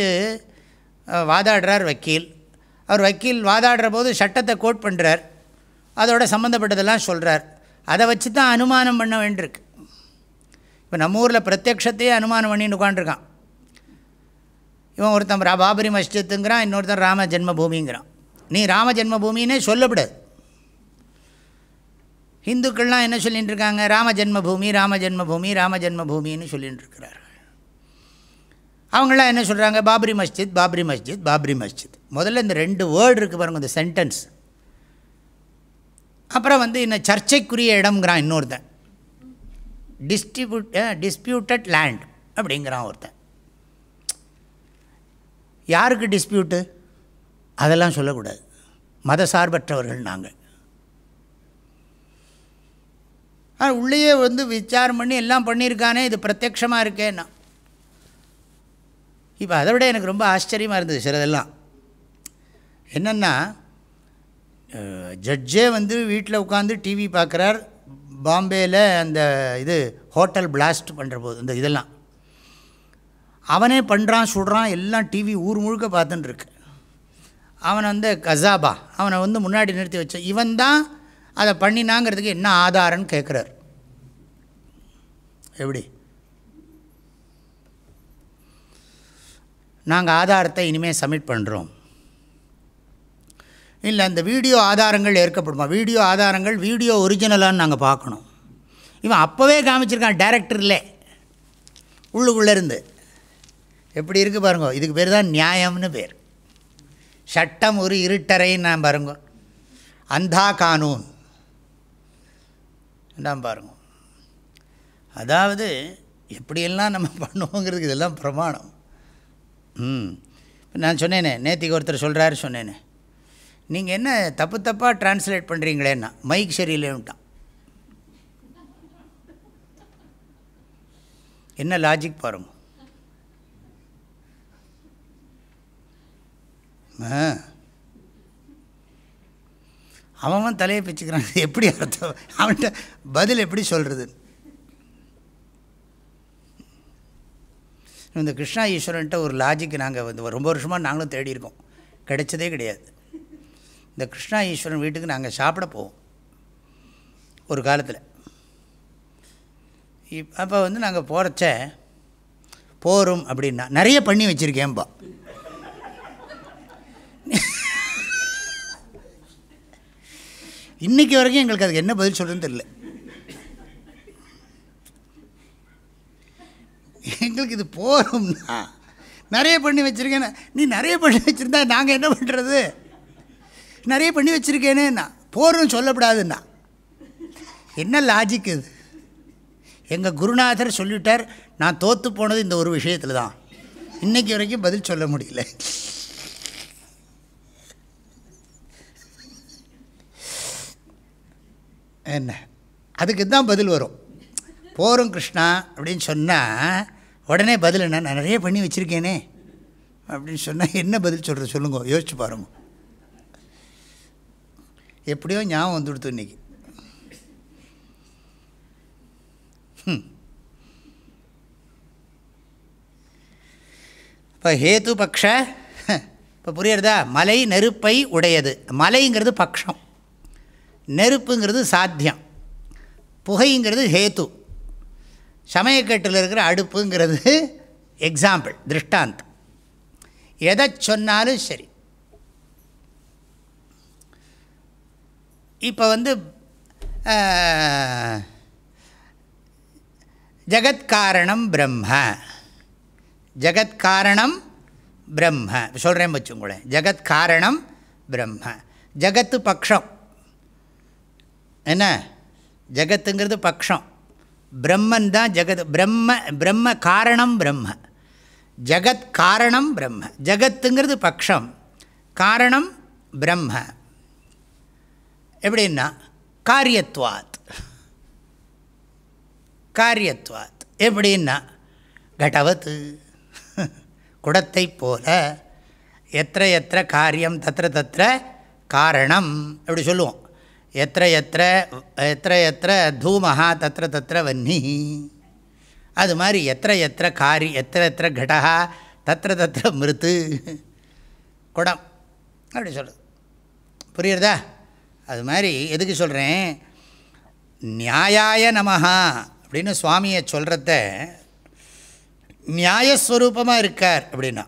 வாதாடுறார் வக்கீல். அவர் வக்கீல் வாதாடுற போது சட்டத்தை கோட் பண்ணுறார் அதோட சம்மந்தப்பட்டதெல்லாம் சொல்கிறார் அதை வச்சு தான் அனுமானம் பண்ண வேண்டியிருக்கு. இப்போ நம்ம ஊரில் பிரத்யக்ஷத்தையே அனுமானம் பண்ணின்னு உட்காண்டிருக்கான் இவன் ஒருத்தன் ரா பாபரி மஸ்ஜித்துங்கிறான் இன்னொருத்தன் ராம ஜென்மபூமிங்கிறான். நீ ராம ஜென்மபூமின்னே சொல்லப்படாது. ஹிந்துக்கள்லாம் என்ன சொல்லிகிட்டு இருக்காங்க ராம ஜென்மபூமி ராம ஜென்மபூமி ராம ஜென்மபூமின்னு சொல்லிகிட்டு இருக்கிறார்கள் அவங்களாம் என்ன சொல்கிறாங்க பாபரி மஸ்ஜித் பாபரி மஸ்ஜித் பாபரி மஸ்ஜித். முதல்ல இந்த ரெண்டு வேர்டு இருக்குது பாருங்கள் இந்த சென்டென்ஸ் அப்புறம் வந்து இன்னும் சர்ச்சைக்குரிய இடம்ங்கிறான் இன்னொருத்தன். டிஸ்ட்ரிபியூட் டிஸ்பியூட்டட் லேண்ட் அப்படிங்கிறான் ஒருத்தன். யாருக்கு டிஸ்பியூட்டு அதெல்லாம் சொல்லக்கூடாது. மத சார்பற்றவர்கள் நாங்கள். ஆனால் உள்ளேயே வந்து விசாரம் பண்ணி எல்லாம் பண்ணியிருக்கானே இது பிரத்யக்ஷமாக இருக்கேன்னா. இப்போ அதை விட எனக்கு ரொம்ப ஆச்சரியமாக இருந்தது சிலதெல்லாம். என்னென்னா ஜட்ஜே வந்து வீட்டில் உட்காந்து டிவி பார்க்குறார். பாம்பேயில் அந்த இது ஹோட்டல் பிளாஸ்ட் பண்ணுற போது இந்த இதெல்லாம். அவனே பண்ணுறான் சுடுறான் எல்லாம் டிவி ஊர் முழுக்க பார்த்துட்டுருக்கு அவனை வந்து கசாபா. அவனை வந்து முன்னாடி நிறுத்தி வச்ச இவன் தான் அதை பண்ணினாங்கிறதுக்கு என்ன ஆதாரம்னு கேட்குறார் எப்படி? நாங்கள் ஆதாரத்தை இனிமேல் சப்மிட் பண்ணுறோம் இல்லை அந்த வீடியோ ஆதாரங்கள் ஏற்கப்படுமா? வீடியோ ஆதாரங்கள் வீடியோ ஒரிஜினலான்னு நாங்கள் பார்க்கணும். இவன் அப்போவே காமிச்சிருக்கான் டேரக்டர்லே. உள்ளுக்குள்ளேருந்து எப்படி இருக்குது பாருங்க இதுக்கு பேர் தான் நியாயம்னு பேர். சட்டம் ஒரு இருட்டறைன்னு நான் பாருங்க. அந்தா கானூன். நான் பாருங்க. அதாவது எப்படியெல்லாம் நம்ம பண்ணுவோங்கிறதுக்கு இதெல்லாம் பிரமாணம். ம். நான் சொன்னேனே நேற்றுக்கு ஒருத்தர் சொல்கிறாரு சொன்னேனே. நீங்கள் என்ன தப்பு தப்பாக டிரான்ஸ்லேட் பண்ணுறீங்களேன்னா மைக் சரியில்லைன்ட்டான் என்ன லாஜிக் பாருங்க. அவன் தலையை பிச்சுக்கிறான். [LAUGHS] எப்படி அர்த்தம்? அவன்கிட்ட பதில் எப்படி சொல்கிறது இந்த கிருஷ்ணா ஈஸ்வரன்ட்ட ஒரு லாஜிக் நாங்கள் வந்து ரொம்ப வருஷமாக நாங்களும் தேடியிருக்கோம். கிடைச்சதே கிடையாது. இந்த கிருஷ்ணா ஈஸ்வரன் வீட்டுக்கு நாங்கள் சாப்பிட போவோம். ஒரு காலத்தில். இப் அப்போ வந்து நாங்கள் போகிறச்ச போரும் அப்படின்னா நிறைய பண்ணி வச்சுருக்கேன்பா. இன்றைக்கி வரைக்கும் எங்களுக்கு அதுக்கு என்ன பதில் சொல்கிறதுன்னு தெரியல. எங்களுக்கு இது போகிறோம்னா நிறைய பண்ணி வச்சுருக்கேன் நீ நிறைய பண்ணி வச்சுருந்தா நாங்கள் என்ன பண்ணுறது நிறைய பண்ணி வச்சுருக்கேனேண்ணா போர்னு சொல்லப்படாதுன்னா. என்ன லாஜிக் இது? எங்கள் குருநாதர் சொல்லிட்டார் நான் தோற்று போனது இந்த ஒரு விஷயத்தில் தான் இன்றைக்கி வரைக்கும் பதில் சொல்ல முடியல. என்ன? அதுக்கு தான் பதில் வரும். போரும் கிருஷ்ணா அப்படின்னு சொன்னால் உடனே பதில் என்ன? நான் நிறைய பண்ணி வச்சுருக்கேனே. அப்படின்னு சொன்னால் என்ன பதில் சொல்கிறது சொல்லுங்க யோசிச்சு பாருங்கள் எப்படியோ ஞாபகம் வந்துடுத்து இன்றைக்கி இப்போ ஹேத்து பக்ஷ இப்போ புரியுறதா? மலை நெருப்பை உடையது. மலைங்கிறது பக்ஷம். நெருப்புங்கிறது சாத்தியம். புகைங்கிறது ஹேத்து சமயக்கட்டில் இருக்கிற அடுப்புங்கிறது [LAUGHS] எக்ஸாம்பிள் திருஷ்டாந்த் எதை சொன்னாலும் சரி. இப்போ வந்து ஜகத்காரணம் பிரம்ம. ஜகத்காரணம் பிரம்ம. சொல்கிறேன் வச்சுங்களேன் ஜகத்காரணம் பிரம்ம. ஜகத்து பக்ஷம். என்ன? ஜகத்துங்கிறது பக்ஷம். பிரம்மன் தான் ஜெகத் பிரம்ம பிரம்ம காரணம் பிரம்ம. ஜகத் காரணம் பிரம்ம. ஜகத்துங்கிறது பக்ஷம். காரணம் பிரம்ம. எப்படின்னா காரியத்வாத் காரியத்வாத் எப்படின்னா கடவத்து குடத்தை போல எத்த எத்த காரியம் தத்திர தத்திர காரணம் அப்படி சொல்லுவோம் எத்த எத்த எத்த எத்த தூமஹா தத்திர தத்திர வன்னி அது மாதிரி எத்த எத்த காரி எத்த எத்த கடகா தத்திர தத்திர மிருத்து குடம் அப்படி சொல்லுது புரியுறதா அது மாதிரி எதுக்கு சொல்கிறேன் நியாயாய நமஹா அப்படின்னு சுவாமியை சொல்கிறத நியாயஸ்வரூபமாக இருக்கார் அப்படின்னா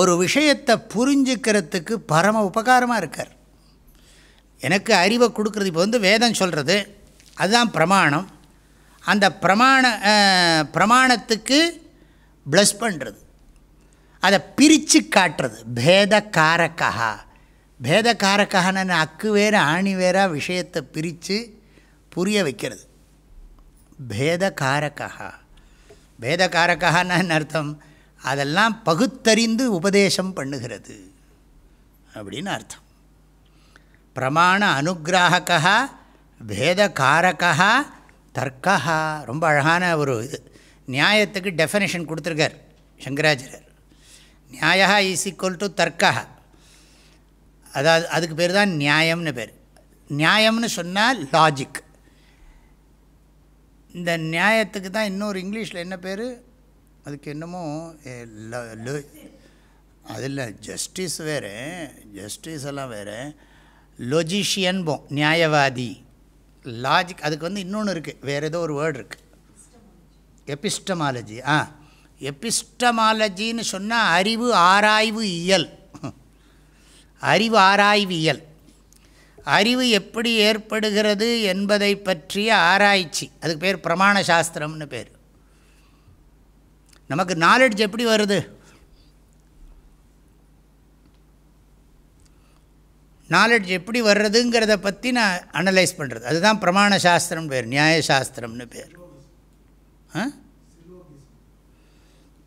ஒரு விஷயத்தை புரிஞ்சுக்கிறதுக்கு பரம உபகாரமாக இருக்கார். எனக்கு அறிவை கொடுக்குறது இப்போ வந்து வேதம் சொல்கிறது அதுதான் பிரமாணம். அந்த பிரமாண பிரமாணத்துக்கு ப்ளஸ் பண்ணுறது அதை பிரித்து காட்டுறது. பேத காரக்கா பேதக்காரக்கான அக்கு வேறு ஆணி வேறா விஷயத்தை பிரித்து புரிய வைக்கிறது. பேதக்காரக்கா காரக்கா அர்த்தம்? அதெல்லாம் பகுத்தறிந்து உபதேசம் பண்ணுகிறது அப்படின்னு அர்த்தம். பிரமாண அனுகிராகக்கா பேதக்காரக்கா தர்க்கா ரொம்ப அழகான ஒரு இது. நியாயத்துக்கு டெஃபனேஷன் கொடுத்துருக்கார் சங்கராச்சாரியர். Nyaya is equal to tarka அதாவது அதுக்கு பேர் தான் நியாயம்னு பேர். நியாயம்னு சொன்னால் லாஜிக் இந்த நியாயத்துக்கு தான் இன்னொரு இங்கிலீஷில் என்ன பேர்? அதுக்கு என்னமோ அதில் ஜஸ்டிஸ் வேறு ஜஸ்டிஸ் எல்லாம் வேறு. லொஜிஷியன்போம் நியாயவாதி. லாஜிக் அதுக்கு வந்து இன்னொன்று இருக்குது வேறு ஏதோ ஒரு வேர்டு இருக்குது எபிஸ்டமாலஜி ஆ. எபிஸ்டமாலஜின்னு சொன்னால் அறிவு ஆராய்வு இயல். அறிவு அறிவு எப்படி ஏற்படுகிறது என்பதை பற்றிய ஆராய்ச்சி. அதுக்கு பேர் பிரமாண சாஸ்திரம்னு பேர். நமக்கு நாலெட்ஜ் எப்படி வருது? நாலெட்ஜ் எப்படி வர்றதுங்கிறத பற்றி நான் அனலைஸ் பண்ணுறது அதுதான் பிரமாண சாஸ்திரம் பேர் நியாயசாஸ்திரம்னு பேர். ஆ?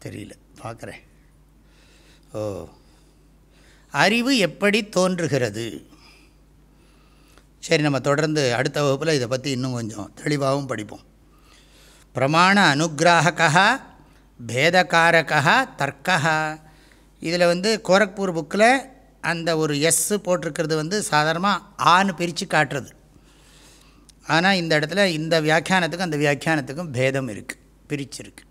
தெரியல. பார்க்குறேன். ஓ. அறிவு எப்படி தோன்றுகிறது? சரி நம்ம தொடர்ந்து அடுத்த வகுப்பில் இதை பற்றி இன்னும் கொஞ்சம் தெளிவாகவும் படிப்போம். பிரமாண அனுகிராகா பேதகாரகா தர்க்கா இதில் வந்து கோரக்பூர் புக்கில் அந்த ஒரு எஸ்ஸு போட்டிருக்கிறது வந்து சாதாரணமாக ஆன்னு பிரித்து காட்டுறது. ஆனால் இந்த இடத்துல இந்த வியாக்கியானத்துக்கும் அந்த வியாக்கியானத்துக்கும் பேதம் இருக்குது பிரிச்சிருக்கு.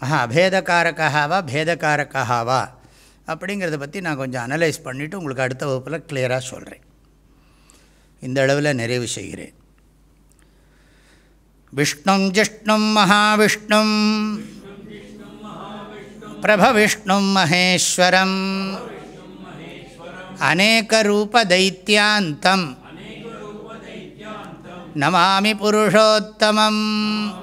ஆஹா அபேதகாரகாவா பேதகாரகாவா அப்படிங்கிறத பற்றி நான் கொஞ்சம் அனலைஸ் பண்ணிவிட்டு உங்களுக்கு அடுத்த வகுப்பில் கிளியராக சொல்கிறேன் இந்த அளவில் நிறைவு செய்கிறேன் விஷ்ணும் ஜிஷ்ணும் மகாவிஷ்ணும் प्रभविष्णुं महेश्वरम् अनेकरूपदैत्यान्तं नमामि पुरुषोत्तमम्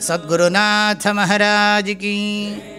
सद्गुरुनाथमहाराज की।